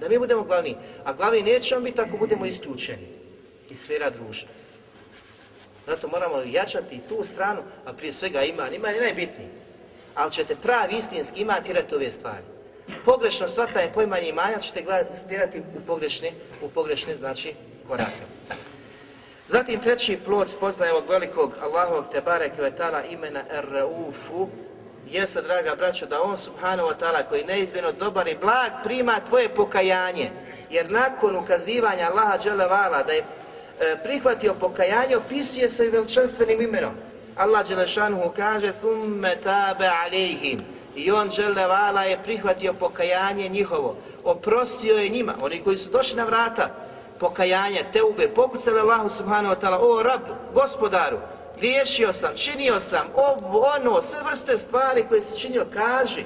Da mi budemo glavni. A glavni nećemo biti ako budemo isključeni iz sfera društva. Zato moramo jačati tu stranu, a prije svega iman. Iman je najbitniji. Ali ćete pravi istinski iman tirati ove stvari. Pogrešno shvatanje pojmanje imanja ćete gledati u pogrešne, u pogrešne znači, korake. Zatim treći plod spoznaje ovog velikog Allahovog Tebare Kvetala imena Ar-Raufu, jeste, draga braćo, da on subhanahu wa ta'ala koji je neizmjerno dobar i blag prima tvoje pokajanje. Jer nakon ukazivanja Allaha dželevala da je e, prihvatio pokajanje, opisuje se i veličanstvenim imenom. Allah dželešanuhu kaže thumme tabe alejhim i on dželevala je prihvatio pokajanje njihovo. Oprostio je njima, oni koji su došli na vrata pokajanja, teube, pokucali Allahu subhanahu wa ta'ala, o rab, gospodaru, griješio sam, činio sam, ovo, ono, sve vrste stvari koje si činio, kaži.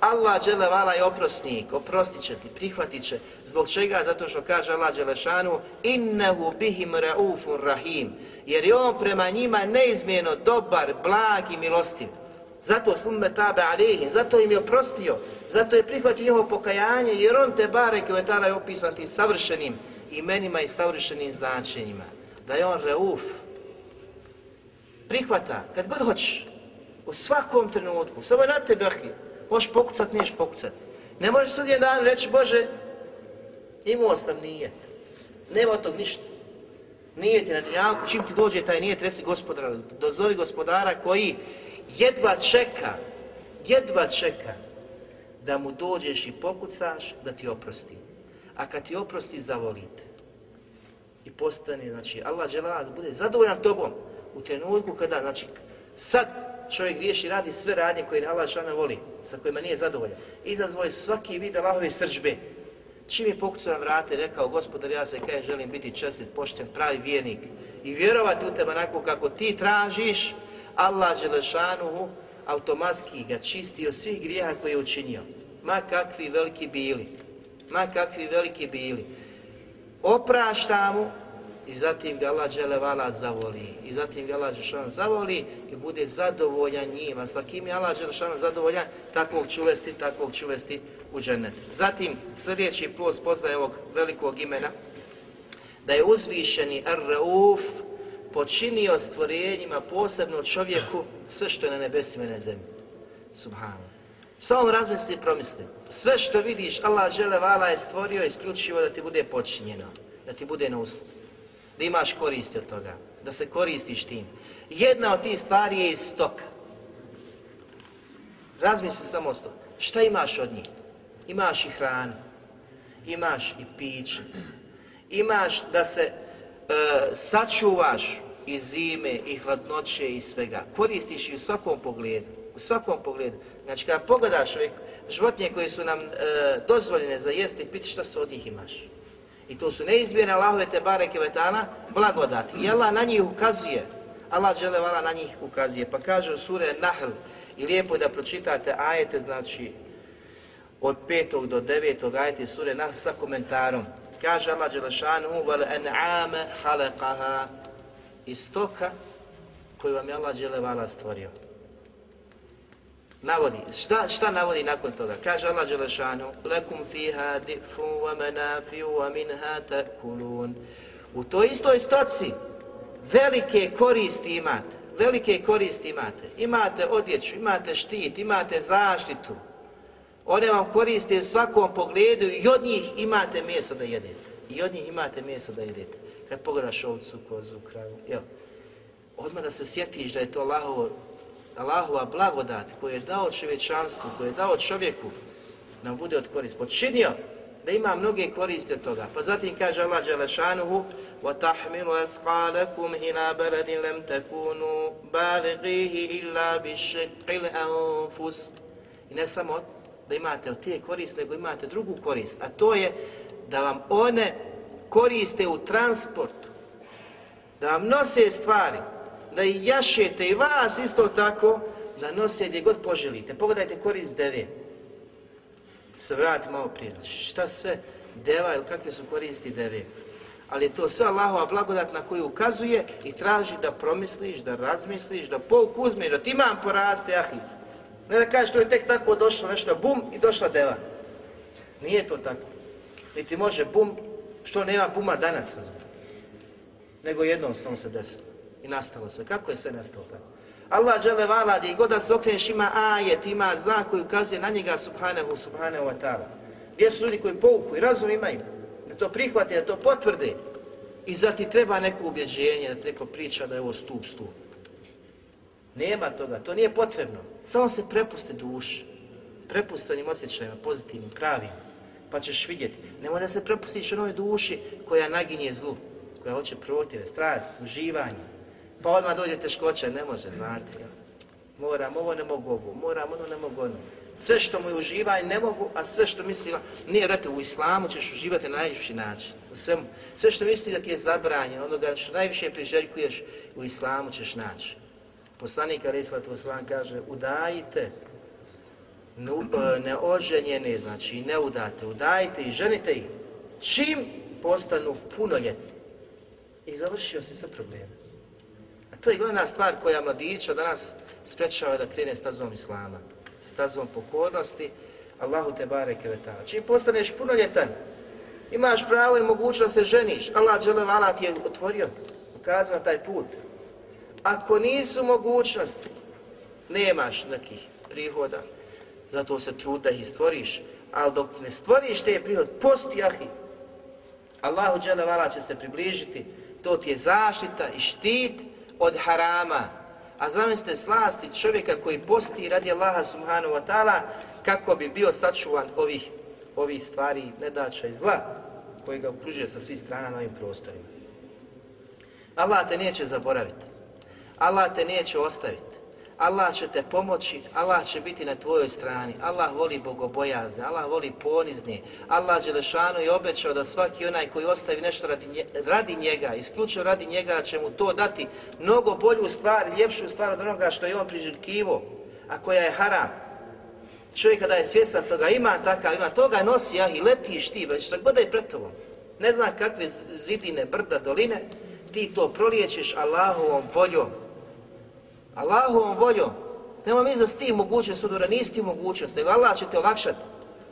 Allah dželevala je oprosnik, oprostit će ti, prihvatit će. Zbog čega? Zato što kaže Allah dželešanu innehu bihim raufun rahim. Jer je on prema njima neizmjerno dobar, blag i milostiv. Zato slumme tabe alihim, zato im je oprostio, zato je prihvatio njihovo pokajanje, jer on te bare kvetala je opisan tim savršenim imenima i savršenim značenjima. Da je on rauf, prihvata, kad god hoćeš, u svakom trenutku, samo na tebe ahi, možeš pokucat, niješ pokucat. Ne možeš sudjen dan reći, Bože, imao sam nijet, nema od tog ništa. Nijet je na dunjalku, čim ti dođe taj nijet, reci gospodara, dozovi gospodara koji jedva čeka, jedva čeka da mu dođeš i pokucaš, da ti oprosti. A kad ti oprosti, zavolite. I postane, znači, Allah žela da bude zadovoljan tobom, u trenutku kada, znači, sad čovjek griješi, radi sve radnje koje Allah šana voli, sa kojima nije zadovoljan. Izazvo je svaki vid Allahove srđbe. Čim je pokucao na vrate, rekao, gospodar, ja se kaj želim biti čestit, pošten, pravi vjernik i vjerovati u tebe onako kako ti tražiš, Allah Želešanuhu automatski ga čisti od svih grijeha koje je učinio. Ma kakvi veliki bili, ma kakvi veliki bili. Oprašta mu i zatim ga Allah Đelevala zavoli. I zatim ga Allah Đelešanu zavoli i bude zadovoljan njima. Sa kim je Allah Đelešanu zadovoljan, takvog ću uvesti, takvog ću uvesti u džennet. Zatim sljedeći plus poznaje ovog velikog imena, da je uzvišeni Ar-Rauf počinio stvorenjima, posebno čovjeku, sve što je na nebesima i na zemlji. Subhanu. Samo razmisli i promisli. Sve što vidiš, Allah Đelevala je stvorio isključivo da ti bude počinjeno, da ti bude na usluzi da imaš koristi od toga, da se koristiš tim. Jedna od tih stvari je iz stoka. Razmisli samo o stoka. Šta imaš od njih? Imaš i hranu, imaš i piće, imaš da se e, sačuvaš i zime, i hladnoće, i svega. Koristiš i u svakom pogledu. U svakom pogledu. Znači, kada pogledaš ove životinje koje su nam e, dozvoljene za jesti i piti, šta se od njih imaš? I to su neizmjerne Allahove te bareke vetana blagodati. I Allah na njih ukazuje. Allah žele vala na njih ukazuje. Pa kaže u sure Nahl i lijepo je da pročitate ajete, znači od petog do devetog ajete sure Nahl sa komentarom. Kaže Allah Đelešanu wal an'ame halaqaha istoka koju vam je Allah vala stvorio navodi. Šta, šta navodi nakon toga? Kaže Allah Đelešanu, lekum fiha difu wa manafiu wa minha takulun. U toj istoj stoci velike koristi imate, velike koristi imate. Imate odjeću, imate štit, imate zaštitu. One vam koriste u svakom pogledu i od njih imate mjesto da jedete. I od njih imate mjesto da jedete. Kad pogledaš ovcu, kozu, kravu, jel? Odmah da se sjetiš da je to Allahovo, Allahova blagodat koju je dao čovječanstvu, koju je dao čovjeku, da mu bude od korist. Počinio da ima mnoge koristi od toga. Pa zatim kaže Allah Đelešanuhu وَتَحْمِلُ أَثْقَالَكُمْ إِلَى بَلَدٍ لَمْ تَكُونُوا بَالِغِيهِ إِلَّا بِشِقِّ الْأَنفُسِ I ne samo da imate od te korist, nego imate drugu korist, a to je da vam one koriste u transportu, da vam nose stvari, da ih jašete i vas isto tako, da nose gdje god poželite. Pogledajte korist deve. Se vrati malo prije. Šta sve deva ili kakve su koristi deve. Ali je to sve Allahova blagodat na koju ukazuje i traži da promisliš, da razmisliš, da pouku uzmeš, da ti imam poraste, ahi. Ne da kažeš to je tek tako došlo nešto, bum i došla deva. Nije to tako. Niti može bum, što nema buma danas, razumije. Nego jednom samo se desilo i nastalo sve. Kako je sve nastalo? Allah džele vala, gdje god da se okreneš ima ajet, ima znak koji ukazuje na njega subhanahu, subhanahu wa ta'ala. Gdje su ljudi koji pouku i razum imaju, da to prihvate, da to potvrde. I zar ti treba neko ubjeđenje, da neko priča da je ovo stup, stup. Nema toga, to nije potrebno. Samo se prepusti duši. Prepusti onim osjećajima, pozitivnim, pravim. Pa ćeš vidjeti. Nemoj da se prepustiš onoj duši koja naginje zlu. Koja hoće protive, strast, uživanje. Pa odmah dođe teškoća, ne može, znate. Moram ovo, ne mogu ovo. Moram ono, ne mogu ono. Sve što mu je uživanje ne mogu, a sve što misli, nije rate, u islamu ćeš uživati na najljepši način. U svemu. Sve što misli da ti je zabranjeno, onoga što najviše priželjkuješ, u islamu ćeš naći. Poslanik Arislatu Oslan kaže, udajite e, neoženjene, znači ne udate, udajte i ženite ih, čim postanu punoljetni. I završio se sa problemom. To je glavna stvar koja mladića danas sprečava da krene stazom Islama, stazom pokornosti, Allahu te bareke vetala. Čim postaneš punoljetan, imaš pravo i mogućnost se ženiš, Allah dželevala ti je otvorio, ukazao taj put. Ako nisu mogućnosti, nemaš nekih prihoda, zato se trud da ih stvoriš, ali dok ne stvoriš te prihod, posti ahi, Allahu dželevala će se približiti, to ti je zaštita i štit od harama. A zamislite slasti čovjeka koji posti radi Allaha subhanahu wa ta'ala kako bi bio sačuvan ovih, ovih stvari nedača i zla koji ga okružuje sa svih strana na ovim prostorima. Allah te neće zaboraviti. Allah te neće ostaviti. Allah će te pomoći, Allah će biti na tvojoj strani. Allah voli bogobojazne, Allah voli ponizne. Allah Đelešanu je obećao da svaki onaj koji ostavi nešto radi, radi njega, isključivo radi njega, će mu to dati mnogo bolju stvar, ljepšu stvar od onoga što je on priželjkivo, a koja je haram. Čovjek kada je svjestan toga, ima takav, ima toga, nosi ah, i letiš ti, već šta god je pred tobom. Ne znam kakve zidine, brda, doline, ti to prolijećeš Allahovom voljom, Allahovom voljom. Nema mi za ti mogućnost udora, nisi ti mogućnost, nego Allah će te olakšati.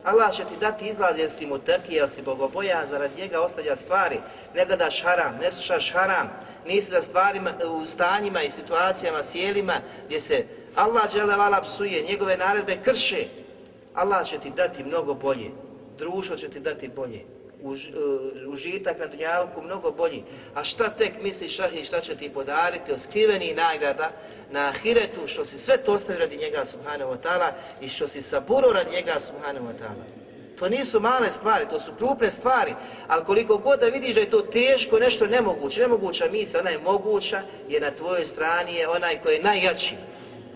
Allah će ti dati izlaz jer si mu trki, jer si bogoboja, zarad njega ostavlja stvari. Ne gledaš haram, ne slušaš haram, nisi na stvarima, u stanjima i situacijama, sjelima gdje se Allah dželevala psuje, njegove naredbe krše. Allah će ti dati mnogo bolje, društvo će ti dati bolje už, uh, užitak na dunjalku mnogo bolji. A šta tek misliš šahi šta će ti podariti od skrivenih nagrada na ahiretu što si sve to ostavio radi njega subhanahu wa ta'ala i što si saburo radi njega subhanahu wa ta'ala. To nisu male stvari, to su krupne stvari, ali koliko god da vidiš da je to teško, nešto nemoguće, nemoguća misla, ona je moguća, je na tvojoj strani je onaj koji je najjači,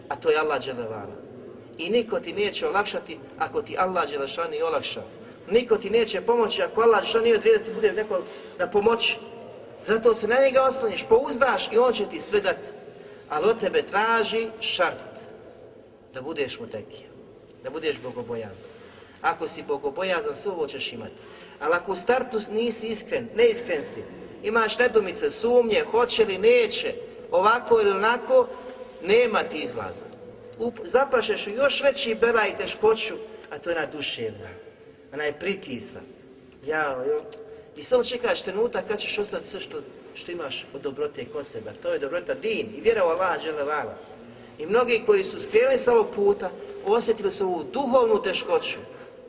a to je Allah Đelevala. I niko ti neće olakšati ako ti Allah Đelešani olakša. Niko ti neće pomoći ako Allah što nije odredio ti bude neko na pomoći. Zato se na njega osloniš, pouzdaš i on će ti sve dati. Ali od tebe traži šart da budeš mutekija, da budeš bogobojazan. Ako si bogobojazan, sve ovo ćeš imati. Ali ako u startu nisi iskren, neiskren si, imaš nedumice, sumnje, hoće li, neće, ovako ili onako, nema ti izlaza. Zapašeš u još veći bela i teškoću, a to je na duševna onaj pritisak. Ja, jo. I samo čekaš trenutak kad ćeš ostati sve što, što imaš od dobrote kod sebe. To je dobrota din i vjera u Allaha dželevala. I mnogi koji su skrenuli sa ovog puta, osjetili su ovu duhovnu teškoću,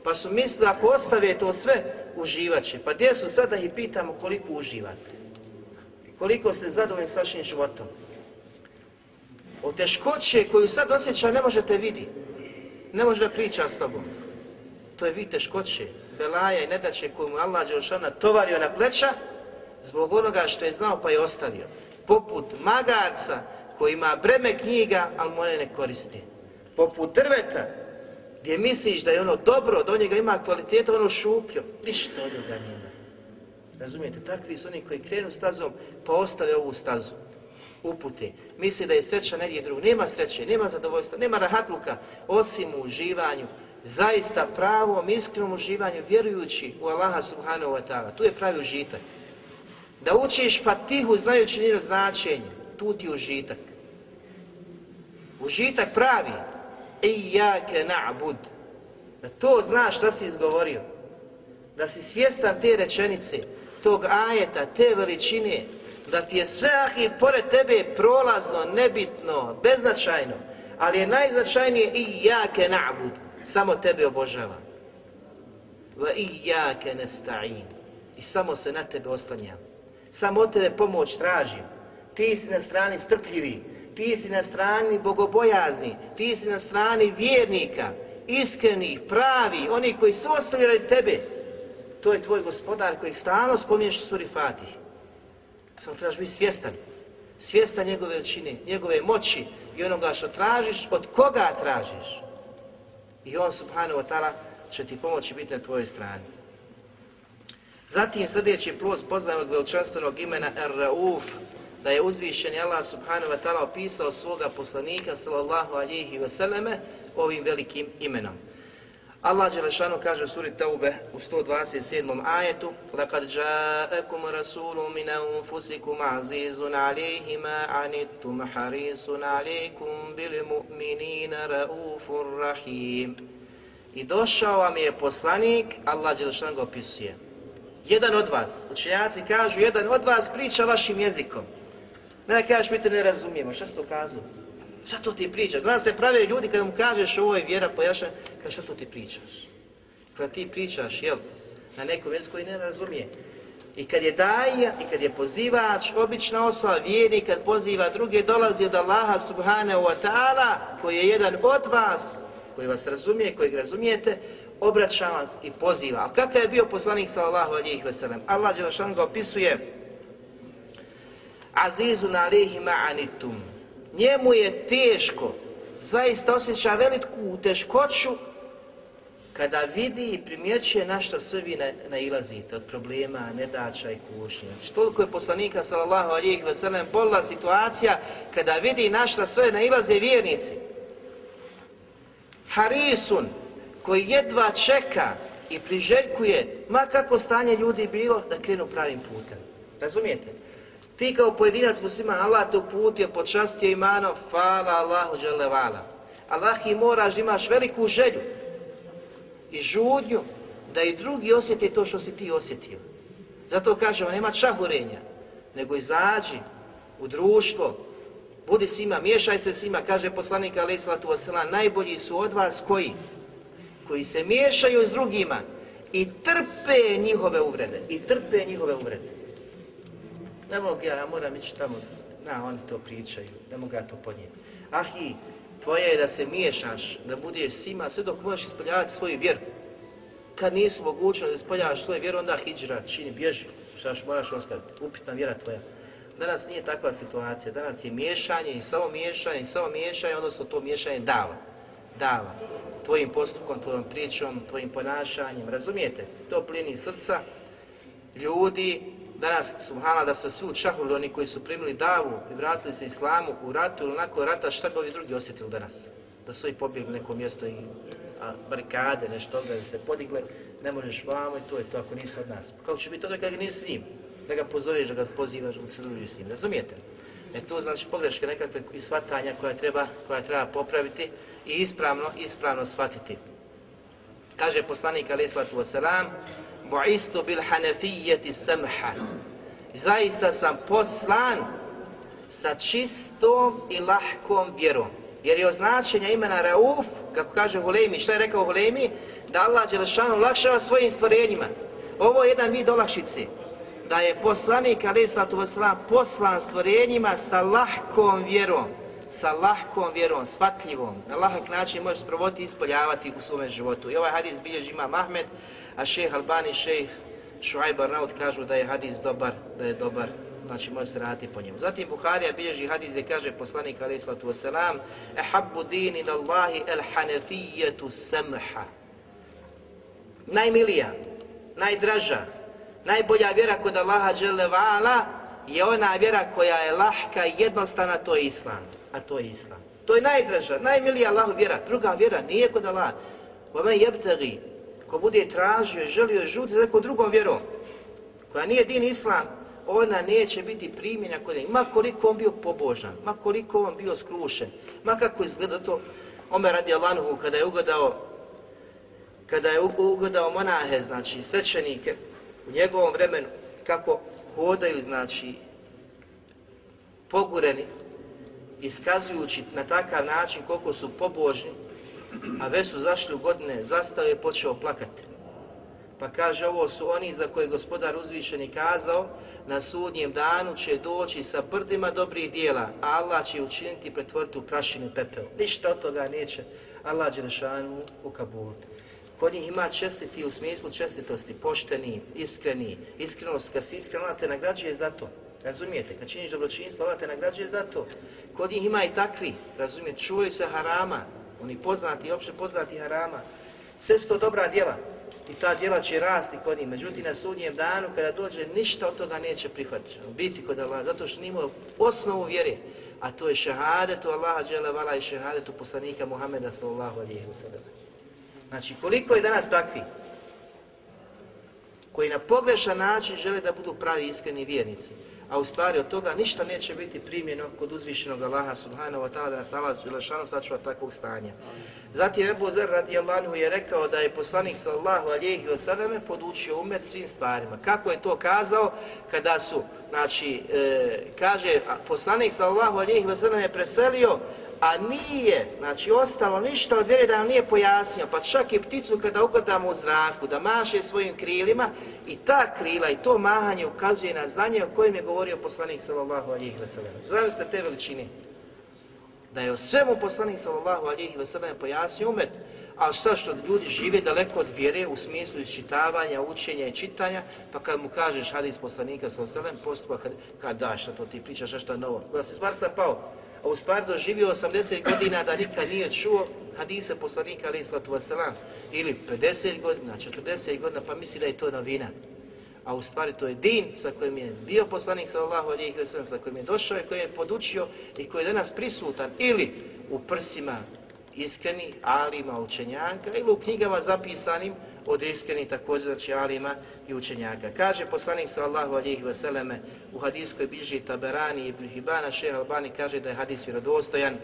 pa su mislili ako ostave to sve, uživat će. Pa gdje su sada ih pitamo koliko uživate? Koliko ste zadovoljni s vašim životom? O teškoće koju sad osjeća ne možete vidi. Ne može da priča s tobom. To je vid teškoće, belaja i nedaće koju mu Allah Đelšana tovario na pleća zbog onoga što je znao pa je ostavio. Poput magarca koji ima breme knjiga, ali mu ne koristi. Poput drveta gdje misliš da je ono dobro, da od njega ima kvaliteta, ono šupljo, ništa od njega nema. Razumijete, takvi su oni koji krenu stazom pa ostave ovu stazu upute. Misli da je sreća negdje drugo. Nema sreće, nema zadovoljstva, nema rahatluka, osim u uživanju, zaista pravom, iskrenom uživanju, vjerujući u Allaha subhanahu wa ta'ala. Tu je pravi užitak. Da učiš fatihu znajući njeno značenje, tu ti je užitak. Užitak pravi. Iyake na'bud. Da to znaš šta si izgovorio. Da si svjestan te rečenice, tog ajeta, te veličine, da ti je sve ahi pored tebe prolazno, nebitno, beznačajno, ali je najznačajnije i jake na'bud, samo tebe obožava. Va i nesta'in. I samo se na tebe oslanjam. Samo od tebe pomoć tražim. Ti si na strani strpljivi, ti si na strani bogobojazni, ti si na strani vjernika, iskrenih, pravi, oni koji su ostali radi tebe. To je tvoj gospodar kojeg stalno spominješ u suri Fatih. Samo trebaš biti svjestan. Svjestan njegove veličine, njegove moći i onoga što tražiš, od koga tražiš. I on, subhanahu wa ta'ala, će ti pomoći biti na tvojoj strani. Zatim sljedeći plus poznajog veličanstvenog imena Ar-Rauf, da je uzvišeni Allah subhanahu wa ta'ala opisao svoga poslanika sallallahu alihi wasallame ovim velikim imenom. Allah Đelešanu kaže u suri Taube u 127. ajetu لَقَدْ جَاءَكُمْ رَسُولٌ مِنْ أَنفُسِكُمْ عَزِيزٌ عَلَيْهِ مَا عَنِتُّمْ حَرِيصٌ عَلَيْكُمْ بِالْمُؤْمِنِينَ رَؤُوفٌ رَحِيمٌ I došao vam je poslanik, Allah Đelešanu ga opisuje. Jedan od vas, učenjaci kažu, jedan od vas priča vašim jezikom. Ne kažeš, mi te ne razumijemo, šta se to kazao? Šta to ti pričaš? Gledam se prave ljudi kada mu kažeš ovo je vjera pojaša, kaže šta to ti pričaš? Kada ti pričaš, jel, na nekom jeziku koji ne razumije. I kad je daja, i kad je pozivač, obična osoba, vjernik, kad poziva druge, dolazi od Allaha subhanahu wa ta'ala, koji je jedan od vas, koji vas razumije, kojeg razumijete, obraća vas i poziva. Ali kakav je bio poslanik sallallahu alihi wasallam? Allah Đelešan ga opisuje Azizun alihi ma'anitum njemu je teško, zaista osjeća veliku teškoću kada vidi i primjećuje na što sve vi nailazite od problema, nedača i kušnje. Znači, toliko je poslanika sallallahu alijih ve sellem bolila situacija kada vidi na što sve nailaze vjernici. Harisun, koji jedva čeka i priželjkuje, ma kako stanje ljudi bilo, da krenu pravim putem. Razumijete? Ti kao pojedinac musliman, Allah te uputio, počastio imano, fala Allahu dželevala. Allah i moraš, imaš veliku želju i žudnju da i drugi osjeti to što si ti osjetio. Zato kažemo, nema čahurenja, nego izađi u društvo, budi s miješaj se s kaže poslanik alaih wasalam, najbolji su od vas koji? Koji se miješaju s drugima i trpe njihove uvrede, i trpe njihove uvrede. Ne mogu ja, ja moram ići tamo, na, oni to pričaju, ne mogu ja to podnijeti. Ahi, tvoje je da se miješaš, da budeš svima, sve dok možeš ispoljavati svoju vjeru. Kad nisu mogućno da ispoljavaš svoju vjeru, onda hijđra, čini, bježi, šta moraš ostaviti, upitna vjera tvoja. Danas nije takva situacija, danas je miješanje i samo miješanje i samo miješanje, odnosno to miješanje dava. Dava. Tvojim postupkom, tvojom pričom, tvojim ponašanjem, razumijete? To plini srca ljudi danas, subhana, da su svi učahuli oni koji su primili davu i vratili se islamu u ratu ili nakon rata, šta bi ovi drugi osjetili danas? Da su i pobjegli neko mjesto i a, barikade, nešto da se podigle, ne možeš vamo i to je to ako nisi od nas. Kako će biti onda kada nisi s njim? Da ga pozoveš, da ga pozivaš, da se družiš s njim, razumijete? E to znači pogreške nekakve isvatanja koja treba, koja treba popraviti i ispravno, ispravno shvatiti. Kaže poslanik alaih sallatu wasalam, bu'istu bil hanefijeti samha. zaista sam poslan sa čistom i lahkom vjerom. Jer je označenja imena Rauf, kako kaže Hulemi, što je rekao Hulemi? Da Allah Đelešanu olakšava svojim stvorenjima. Ovo je jedan vid olakšice. Da je poslanik, ali poslan stvorenjima sa lahkom vjerom sa lahkom vjerom, shvatljivom, na lahak način možeš provoditi i ispoljavati u svome životu. I ovaj hadis bilježi ima Mahmed, a šejh Albani, šejh Šuajb Arnaud kažu da je hadis dobar, da je dobar, znači može se raditi po njemu. Zatim Buharija bilježi hadis gdje kaže poslanik alaih sallatu wasalam Ehabbu din ila Allahi el hanefijetu samha. Najmilija, najdraža, najbolja vjera kod Allaha dželle je ona vjera koja je lahka i jednostavna, to je Islam a to je Islam. To je najdraža, najmilija Allahu vjera. Druga vjera nije kod Allah. Vome jebtagi, ko bude tražio i želio žuti za nekom drugom vjerom, koja nije din Islam, ona neće biti primjena kod njega. Ma koliko on bio pobožan, ma koliko on bio skrušen, ma kako izgleda to. Omer radi Allahuhu kada je ugledao kada je ugledao monahe, znači svećenike, u njegovom vremenu, kako hodaju, znači, pogureni, iskazujući na takav način koliko su pobožni, a već su zašli u godine, zastao je počeo plakati. Pa kaže, ovo su oni za koje gospodar uzvišeni kazao, na sudnjem danu će doći sa brdima dobrih dijela, a Allah će učiniti pretvoriti u prašinu i pepeo. Ništa od toga neće Allah Đelešanu ukabuliti. Kod njih ima čestiti u smislu čestitosti, pošteni, iskreni, iskrenost, kad si iskren, Allah te nagrađuje za to. Razumijete? Kad činiš dobročinstvo, Allah te nagrađuje za to. Kod njih ima i takvi, razumijete, čuvaju se harama, oni poznati, opće poznati harama. Sve su to dobra djela i ta djela će rasti kod njih. Međutim, na sudnjem danu, kada dođe, ništa od toga neće prihvatiti. Biti kod Allah, zato što nimao osnovu vjere, a to je šehadetu Allaha džele vala i šehadetu poslanika Muhammeda sallallahu alihi wa sallam. Znači, koliko je danas takvi koji na pogrešan način žele da budu pravi iskreni vjernici a u stvari od toga ništa neće biti primjeno kod uzvišenog Allaha subhanahu wa ta'ala da nas Allah Želešanu sačuva takvog stanja. Zatim Ebu Zer radijallahu je rekao da je poslanik sallahu alijehi wa sallam podučio umet svim stvarima. Kako je to kazao kada su, znači, e, kaže poslanik sallahu alijehi wa sallam je preselio a nije, znači ostalo ništa od vjere da nam nije pojasnio, pa čak i pticu kada ugledamo u zraku, da maše svojim krilima i ta krila i to mahanje ukazuje na znanje o kojem je govorio poslanik sallallahu alihi wasallam. Zamislite te veličine. Da je o svemu poslanik sallallahu alihi wasallam pojasnio umet, a sad što ljudi žive daleko od vjere u smislu iščitavanja, učenja i čitanja, pa kad mu kažeš hadis poslanika sallallahu alihi wasallam, postupak, kad da, što to ti pričaš nešto novo, koja se stvar pao, a u stvari doživio 80 godina da nikad nije čuo hadise poslanika ali islatu wasalam, ili 50 godina, 40 godina, pa misli da je to novina. A u stvari to je din sa kojim je bio poslanik sallallahu alejhi ve sellem, sa kojim je došao i koji je podučio i koji je danas prisutan ili u prsima iskreni alima učenjaka ili u knjigama zapisanim od iskrenih također znači alima i učenjaka. Kaže poslanik sallallahu alihi vseleme u hadiskoj biži Taberani ibn Hibana, šeha Albani kaže da je hadis vjerodostojan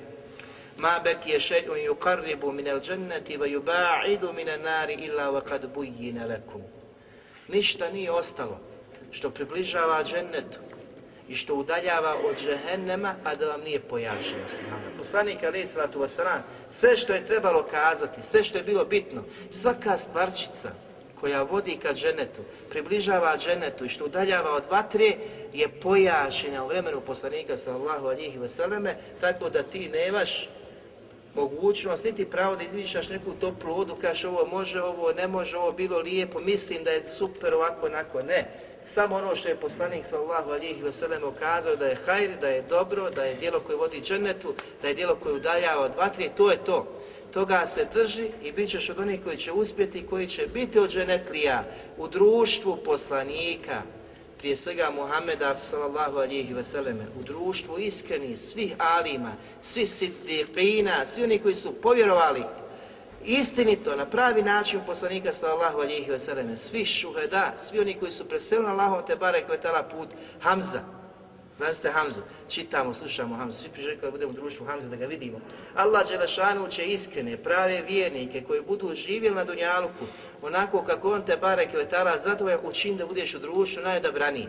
Ma je še'un min al-jannati wa yuba'idu min an-nari illa wa qad buyyina lakum. Ništa nije ostalo što približava džennetu i što udaljava od džehennema, a da vam nije pojašnjeno. Poslanik alaih salatu wasalam, sve što je trebalo kazati, sve što je bilo bitno, svaka stvarčica koja vodi ka dženetu, približava dženetu i što udaljava od vatre, je pojašnjena u vremenu poslanika sallahu alihi vseleme, tako da ti nemaš mogućnost, niti pravo da izvišaš neku toplu vodu, kažeš ovo može, ovo ne može, ovo bilo lijepo, mislim da je super ovako, onako, ne samo ono što je poslanik sallallahu alihi wasallam ukazao da je hajr, da je dobro, da je djelo koje vodi džennetu, da je djelo koje udaljava od vatri, to je to. Toga se drži i bit ćeš od onih koji će uspjeti, koji će biti od dženetlija u društvu poslanika, prije svega Muhammeda sallallahu alihi wasallam, u društvu iskreni svih alima, svih siddiqina, svi oni koji su povjerovali istinito, na pravi način poslanika sallallahu alihi wasallam, svi šuheda, svi oni koji su preselili na Allahom te bare koje tala put, Hamza, Znaš Hamzu, čitamo, slušamo Hamzu, svi priželjeli kada budemo u društvu Hamza da ga vidimo. Allah Đelešanu će iskrene, prave vjernike koji budu živjeli na Dunjaluku, onako kako on te bare kvetala zadovoljan učin da budeš u društvu najodabraniji.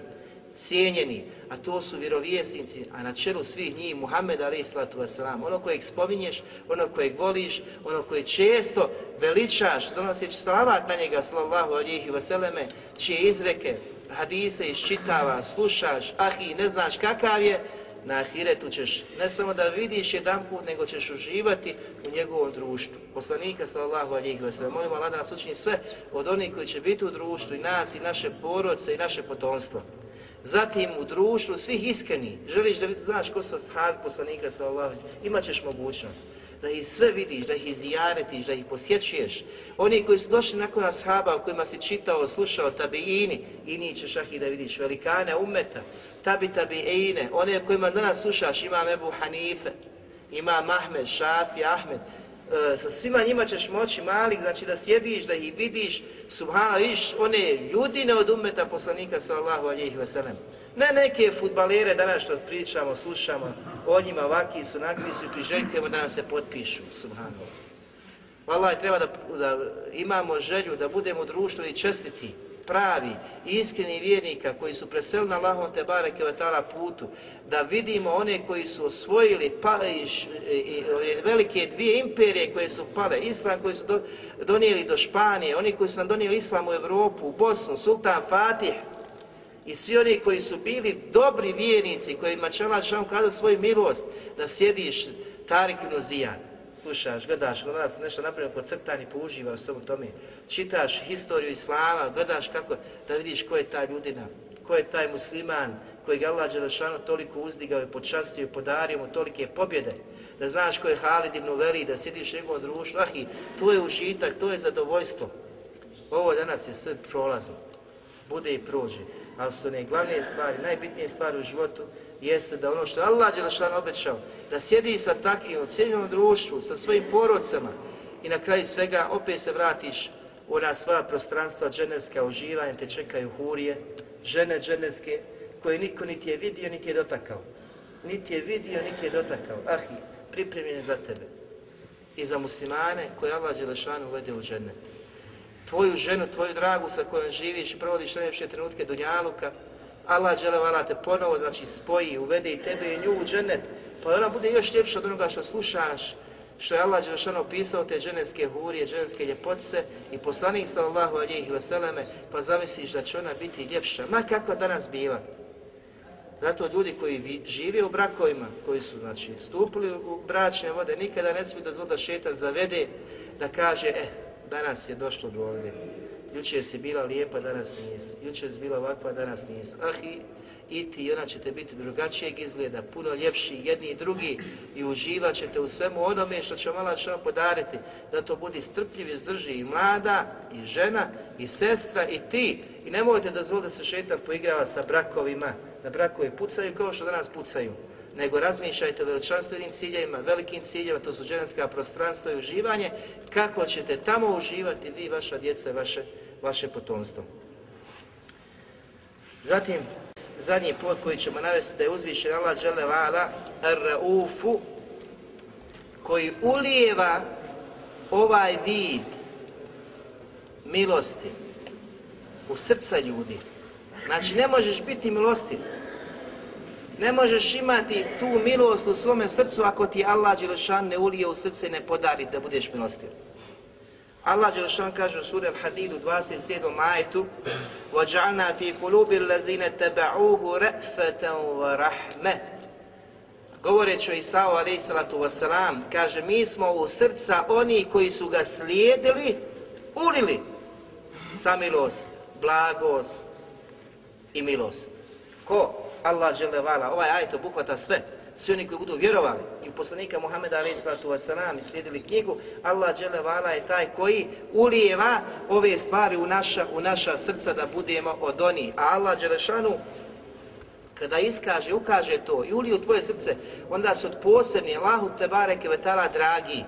Cijenjeni, a to su vjerovjesnici, a na čelu svih njih Muhammed alaih sallatu wasalam, ono kojeg spominješ, ono kojeg voliš, ono koje često veličaš, donoseći slavat na njega, sallallahu alihi wasalame, čije izreke, hadise iščitava, slušaš, ahi, ne znaš kakav je, na ahiretu ćeš ne samo da vidiš jedan put, nego ćeš uživati u njegovom društvu. Poslanika sallallahu alihi wa sallam. Molimo Allah da nas učini sve od onih koji će biti u društvu i nas i naše porodce i naše potomstvo. Zatim u društvu svih iskreni. Želiš da znaš ko su ashabi poslanika sallallahu. Imat ćeš mogućnost da ih sve vidiš, da ih izjaretiš, da ih posjećuješ. Oni koji su došli nakon ashaba u kojima si čitao, slušao, tabiini, i njih ćeš ah i da vidiš velikane umeta, tabi tabiine, one kojima danas slušaš, imam Ebu Hanife, imam Ahmed, Šafi, Ahmed, sa svima njima ćeš moći malih, znači da sjediš, da ih vidiš, subhana, vidiš one ljudine od umeta poslanika sallahu alihi wasallam. Ne neke futbalere danas što pričamo, slušamo, o njima ovakvi su, nakvi su i priželjkujemo da nam se potpišu, subhanallah. Wallahi, treba da, da imamo želju da budemo društvo i čestiti, pravi, iskreni vjernika koji su preselili na Allahom te bareke putu, da vidimo one koji su osvojili pa, i, i, i, velike dvije imperije koje su pale, Islam koji su do, donijeli do Španije, oni koji su nam donijeli Islam u Europu, u Bosnu, Sultan Fatih, i svi oni koji su bili dobri vjernici, kojima će Allah kada svoju milost, da sjediš Tarik ibn Zijad, slušaš, gledaš, gledaš nešto napravljeno kod crtani, použivaš u tome, čitaš historiju Islama, gledaš kako, da vidiš ko je taj ljudina, ko je taj musliman, koji ga Allah Đelešanu toliko uzdigao i počastio i podario mu tolike pobjede, da znaš ko je Halid ibn Veli, da sjediš u njegovom društvu, ah i to je užitak, to je zadovoljstvo. Ovo danas je sve prolazno, bude i prođe ali su one glavne stvari, najbitnije stvari u životu, jeste da ono što Allah Đelešan obećao, da sjedi sa takvim u cijeljenom društvu, sa svojim porodcama i na kraju svega opet se vratiš u ona svoja prostranstva dženevska uživanja, te čekaju hurije, žene dženevske, koje niko niti je vidio, niti je dotakao. Niti je vidio, niti je dotakao. Ahi, pripremljene za tebe i za muslimane koje Allah Đelešan uvede u džennet tvoju ženu, tvoju dragu sa kojom živiš i provodiš najljepše trenutke Dunjaluka, Allah dželevala te ponovo znači spoji, uvede i tebe i nju u dženet, pa ona bude još ljepša od onoga što slušaš, što je Allah Đelešano opisao te dženevske hurije, dženevske ljepotce i poslanik sallallahu alihi vseleme, pa zamisliš da će ona biti ljepša, ma kako danas bila. Zato ljudi koji žive u brakovima, koji su znači stupili u bračne vode, nikada ne smiju dozvoliti da šetan zavede, da kaže, eh, danas je došlo do ovdje. Jučer si bila lijepa, danas nisi. Jučer si bila ovakva, danas nisi. Ah i, i ti i ona ćete biti drugačijeg izgleda, puno ljepši jedni i drugi i uživat ćete u svemu onome što će mala što podariti. Da to budi strpljiv i zdrži i mlada, i žena, i sestra, i ti. I nemojte dozvoliti da se šetan poigrava sa brakovima, da brakovi pucaju kao što danas pucaju nego razmišljajte o veličanstvenim ciljevima, velikim ciljevima, to su ženska prostranstva i uživanje, kako ćete tamo uživati vi, vaša djeca i vaše, vaše potomstvo. Zatim, zadnji pot koji ćemo navesti da je uzvišen Allah Đelevala Ar-Raufu koji ulijeva ovaj vid milosti u srca ljudi. Znači, ne možeš biti milostiv ne možeš imati tu milost u svome srcu ako ti Allah Đelešan ne ulije u srce i ne podari da budeš milostiv. Allah Đelešan kaže u suri Al-Hadidu 27. majetu وَجَعَلْنَا فِي قُلُوبِ الَّذِينَ تَبَعُوهُ رَأْفَةً وَرَحْمَةً Govoreći o Isao alaih salatu wasalam, kaže mi smo u srca oni koji su ga slijedili, ulili samilost, blagost i milost. Ko? Allah žele vala. Ovaj ajet obuhvata sve. Svi oni koji budu vjerovali i poslanika Muhammeda alaih sallatu wasalam i slijedili knjigu, Allah žele vala je taj koji ulijeva ove stvari u naša, u naša srca da budemo od onih. A Allah Đelešanu kada iskaže, ukaže to i ulije u tvoje srce, onda su posebni Allahu te bareke vetala dragi.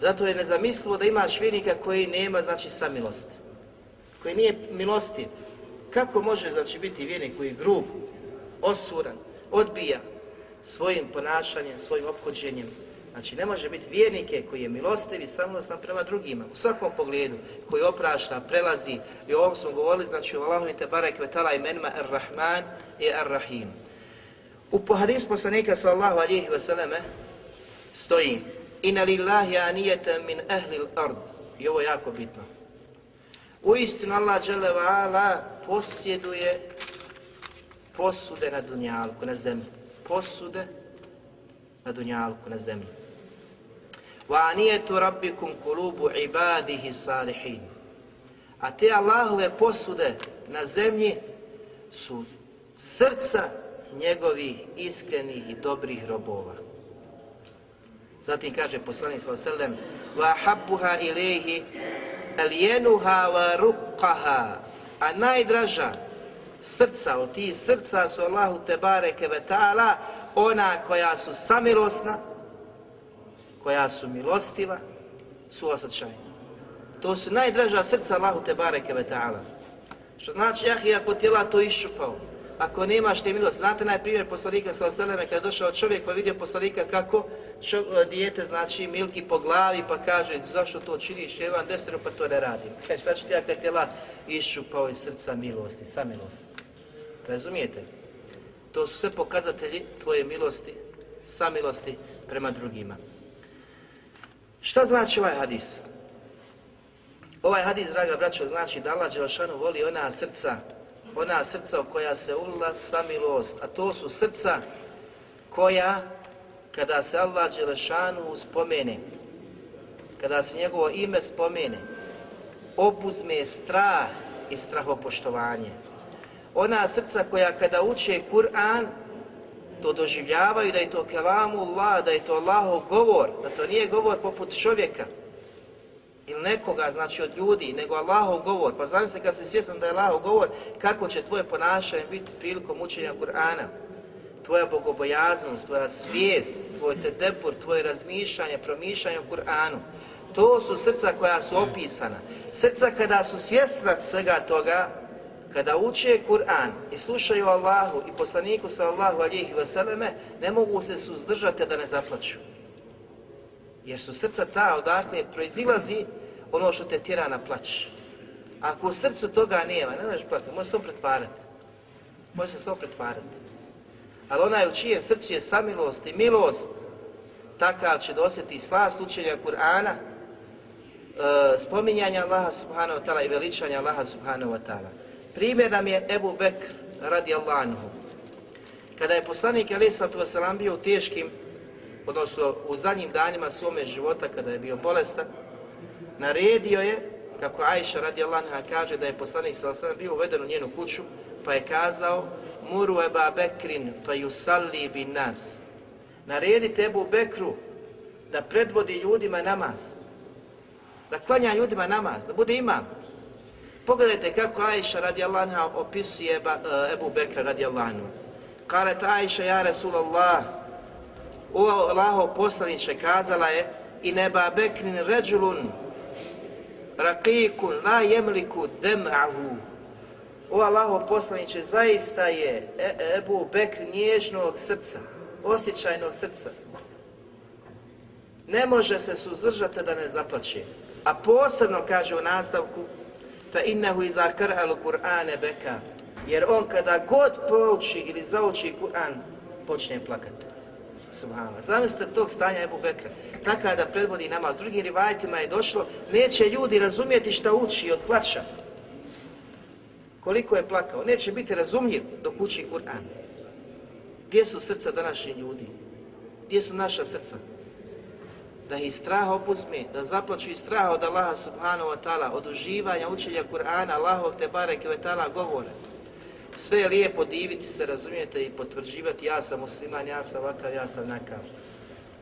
Zato je nezamislivo da imaš vjernika koji nema, znači, samilost. Koji nije milostiv. Kako može, znači, biti vjernik koji je grub, osuran, odbija svojim ponašanjem, svojim obhođenjem Znači ne može biti vjernike koji je milostiv i samilostan prema drugima u svakom pogledu koji oprašta, prelazi i o ovom smo govorili znači o Allahu te barek ve taala imenima Ar-Rahman i Ar-Rahim. U pohadis poslanika sallallahu alihi wasallam stoji Inna lillahi anijeta min ahli al-ard i ovo je jako bitno. U istinu Allah dželle ve ala posjeduje posude na dunjalku, na zemlji. Posude na dunjalku, na zemlji. Anijetu rabbikum kulubu ibadihi salihin. A te Allahove posude na zemlji su srca njegovih iskrenih i dobrih robova. Zatim kaže poslanik sallallahu alejhi ve sellem: "Wa wa ruqqaha." A najdraža srca, od tih srca su Allahu te bareke ve ta'ala, ona koja su samilosna, koja su milostiva, su osjećajna. To su najdraža srca Allahu te bareke ve ta'ala. Što znači, jahi, ako ti je Allah to iščupao, ako nemaš te milost, znate najprimjer poslanika sa Seleme, kada je došao čovjek pa vidio poslanika kako čo, dijete, znači, milki po glavi pa kaže, zašto to činiš, je vam desero pa to ne radim. Kaže, šta ću ti ja kad iščupao iz srca milosti, samilosti. Razumijete? To su sve pokazatelji tvoje milosti, samilosti prema drugima. Šta znači ovaj hadis? Ovaj hadis, draga braćo, znači da Allah Đelšanu voli ona srca, ona srca u koja se ulila samilost, a to su srca koja, kada se Allah Đelšanu spomene, kada se njegovo ime spomene, obuzme strah i strahopoštovanje. Ona srca koja kada uče Kur'an, to doživljavaju da je to kelamu Allah, da je to Allahov govor, da to nije govor poput čovjeka ili nekoga, znači od ljudi, nego Allahov govor. Pa se kad si svjestan da je Allahov govor, kako će tvoje ponašanje biti prilikom učenja Kur'ana. Tvoja bogobojaznost, tvoja svijest, tvoj tedebur, tvoje razmišljanje, promišljanje o Kur'anu. To su srca koja su opisana. Srca kada su svjesna svega toga, kada uče Kur'an i slušaju Allahu i poslaniku sa Allahu alihi vseleme, ne mogu se suzdržati da ne zaplaću. Jer su srca ta odakle proizilazi ono što te tjera na plać. Ako u srcu toga nema, ne možeš plakati, može se samo pretvarati. Može se samo pretvarati. Ali onaj u čijem srcu je samilost i milost, takav će dosjeti slast učenja Kur'ana, e, spominjanja Allaha subhanahu wa ta'ala i veličanja Allaha subhanahu wa ta'ala. Primjer nam je Ebu Bekr radi Allahu. Kada je poslanik Ali Sallatu bio u teškim, odnosno u zadnjim danima svome života kada je bio bolestan, naredio je, kako Ajša radi Allahu kaže da je poslanik Sallallahu bio uveden u njenu kuću, pa je kazao Muru Eba Bekrin fa yusalli bin nas. Naredite Ebu Bekru da predvodi ljudima namaz. Da klanja ljudima namaz, da bude imam. Pogledajte kako Ajša radijallahu anha opisuje uh, Ebu Bekra radijallahu anhu. Kalet Ajša ja Rasulallah, o Allaho poslaniče kazala je i neba Bekrin ređulun rakikun la jemliku dem'ahu. O Allaho poslaniče, zaista je e, Ebu Bekr nježnog srca, osjećajnog srca. Ne može se suzdržati da ne zaplaće. A posebno kaže u nastavku fa innahu idha qara'a al-Qur'ana baka. Jer on kada god prouči ili zauči Kur'an, počne plakati. Subhanallah. Zamislite tog stanja Ebu Bekra. Taka da predvodi nama. S drugim rivajetima je došlo, neće ljudi razumjeti šta uči od plaća. Koliko je plakao. Neće biti razumljiv dok uči Kur'an. Gdje su srca današnjih ljudi? Gdje su naša srca? da ih strah opuzme, da zaplaću i strah od Allaha subhanahu wa ta'ala, od uživanja učenja Kur'ana, Allahovog te bareke ta'ala govore. Sve je lijepo diviti se, razumijete, i potvrđivati ja sam musliman, ja sam ovakav, ja sam nakav.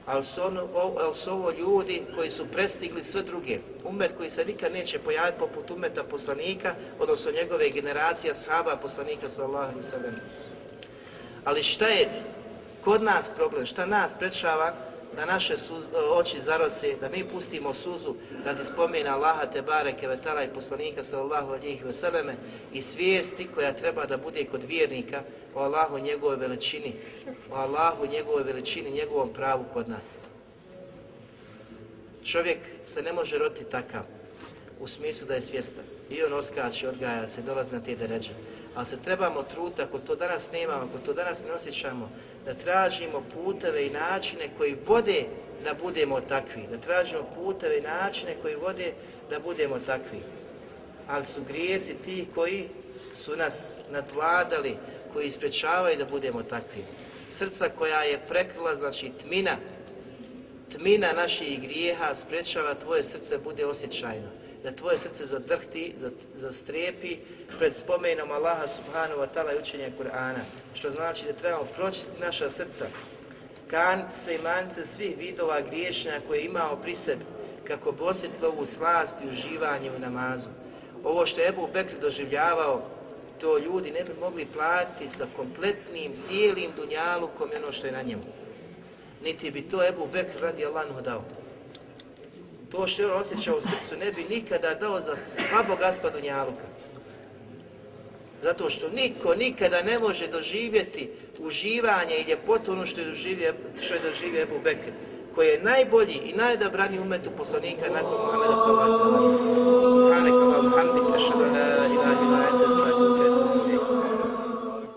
Ali su, ono, ali su ovo ljudi koji su prestigli sve druge. Umet koji se nikad neće pojaviti poput umeta poslanika, odnosno njegove generacije sahaba poslanika sallallahu alaihi. Ali šta je kod nas problem, šta nas prečava da naše suz, oči zarose, da mi pustimo suzu radi spomena Allaha te bareke vetala i poslanika sallallahu alihi vseleme i svijesti koja treba da bude kod vjernika o Allahu njegove veličini, o Allahu njegove veličini, njegovom pravu kod nas. Čovjek se ne može roditi takav, u smislu da je svjestan. I on oskače, odgaja se, dolazi na te deređe. Ali se trebamo truditi, ako to danas nemamo, ako to danas ne osjećamo, da tražimo puteve i načine koji vode da budemo takvi. Da tražimo puteve i načine koji vode da budemo takvi. Ali su grijesi ti koji su nas nadvladali, koji isprečavaju da budemo takvi. Srca koja je prekrila, znači tmina, tmina naših grijeha sprečava tvoje srce bude osjećajno. Da tvoje srce zadrhti, zastrepi pred spomenom Allaha subhanahu wa ta'ala i učenje Kur'ana. Što znači da trebamo pročistiti naša srca, kanice i manice svih vidova griješenja koje imamo pri sebi, kako bi osjetilo ovu slast i uživanje u namazu. Ovo što je Ebu Bekr doživljavao, to ljudi ne bi mogli platiti sa kompletnim, cijelim dunjalukom i ono što je na njemu. Niti bi to Ebu Bekr radi Allahu dao. To što je on osjećao u srcu ne bi nikada dao za sva bogatstva dunjaluka. Zato što niko nikada ne može doživjeti uživanje i ljepotu ono što je doživio, što je doživio Ebu Bekr, koji je najbolji i najdobraniji umetu poslanika nakon Muhammeda sallallahu alejhi ve sellem. Subhanak Allahumma hamdika,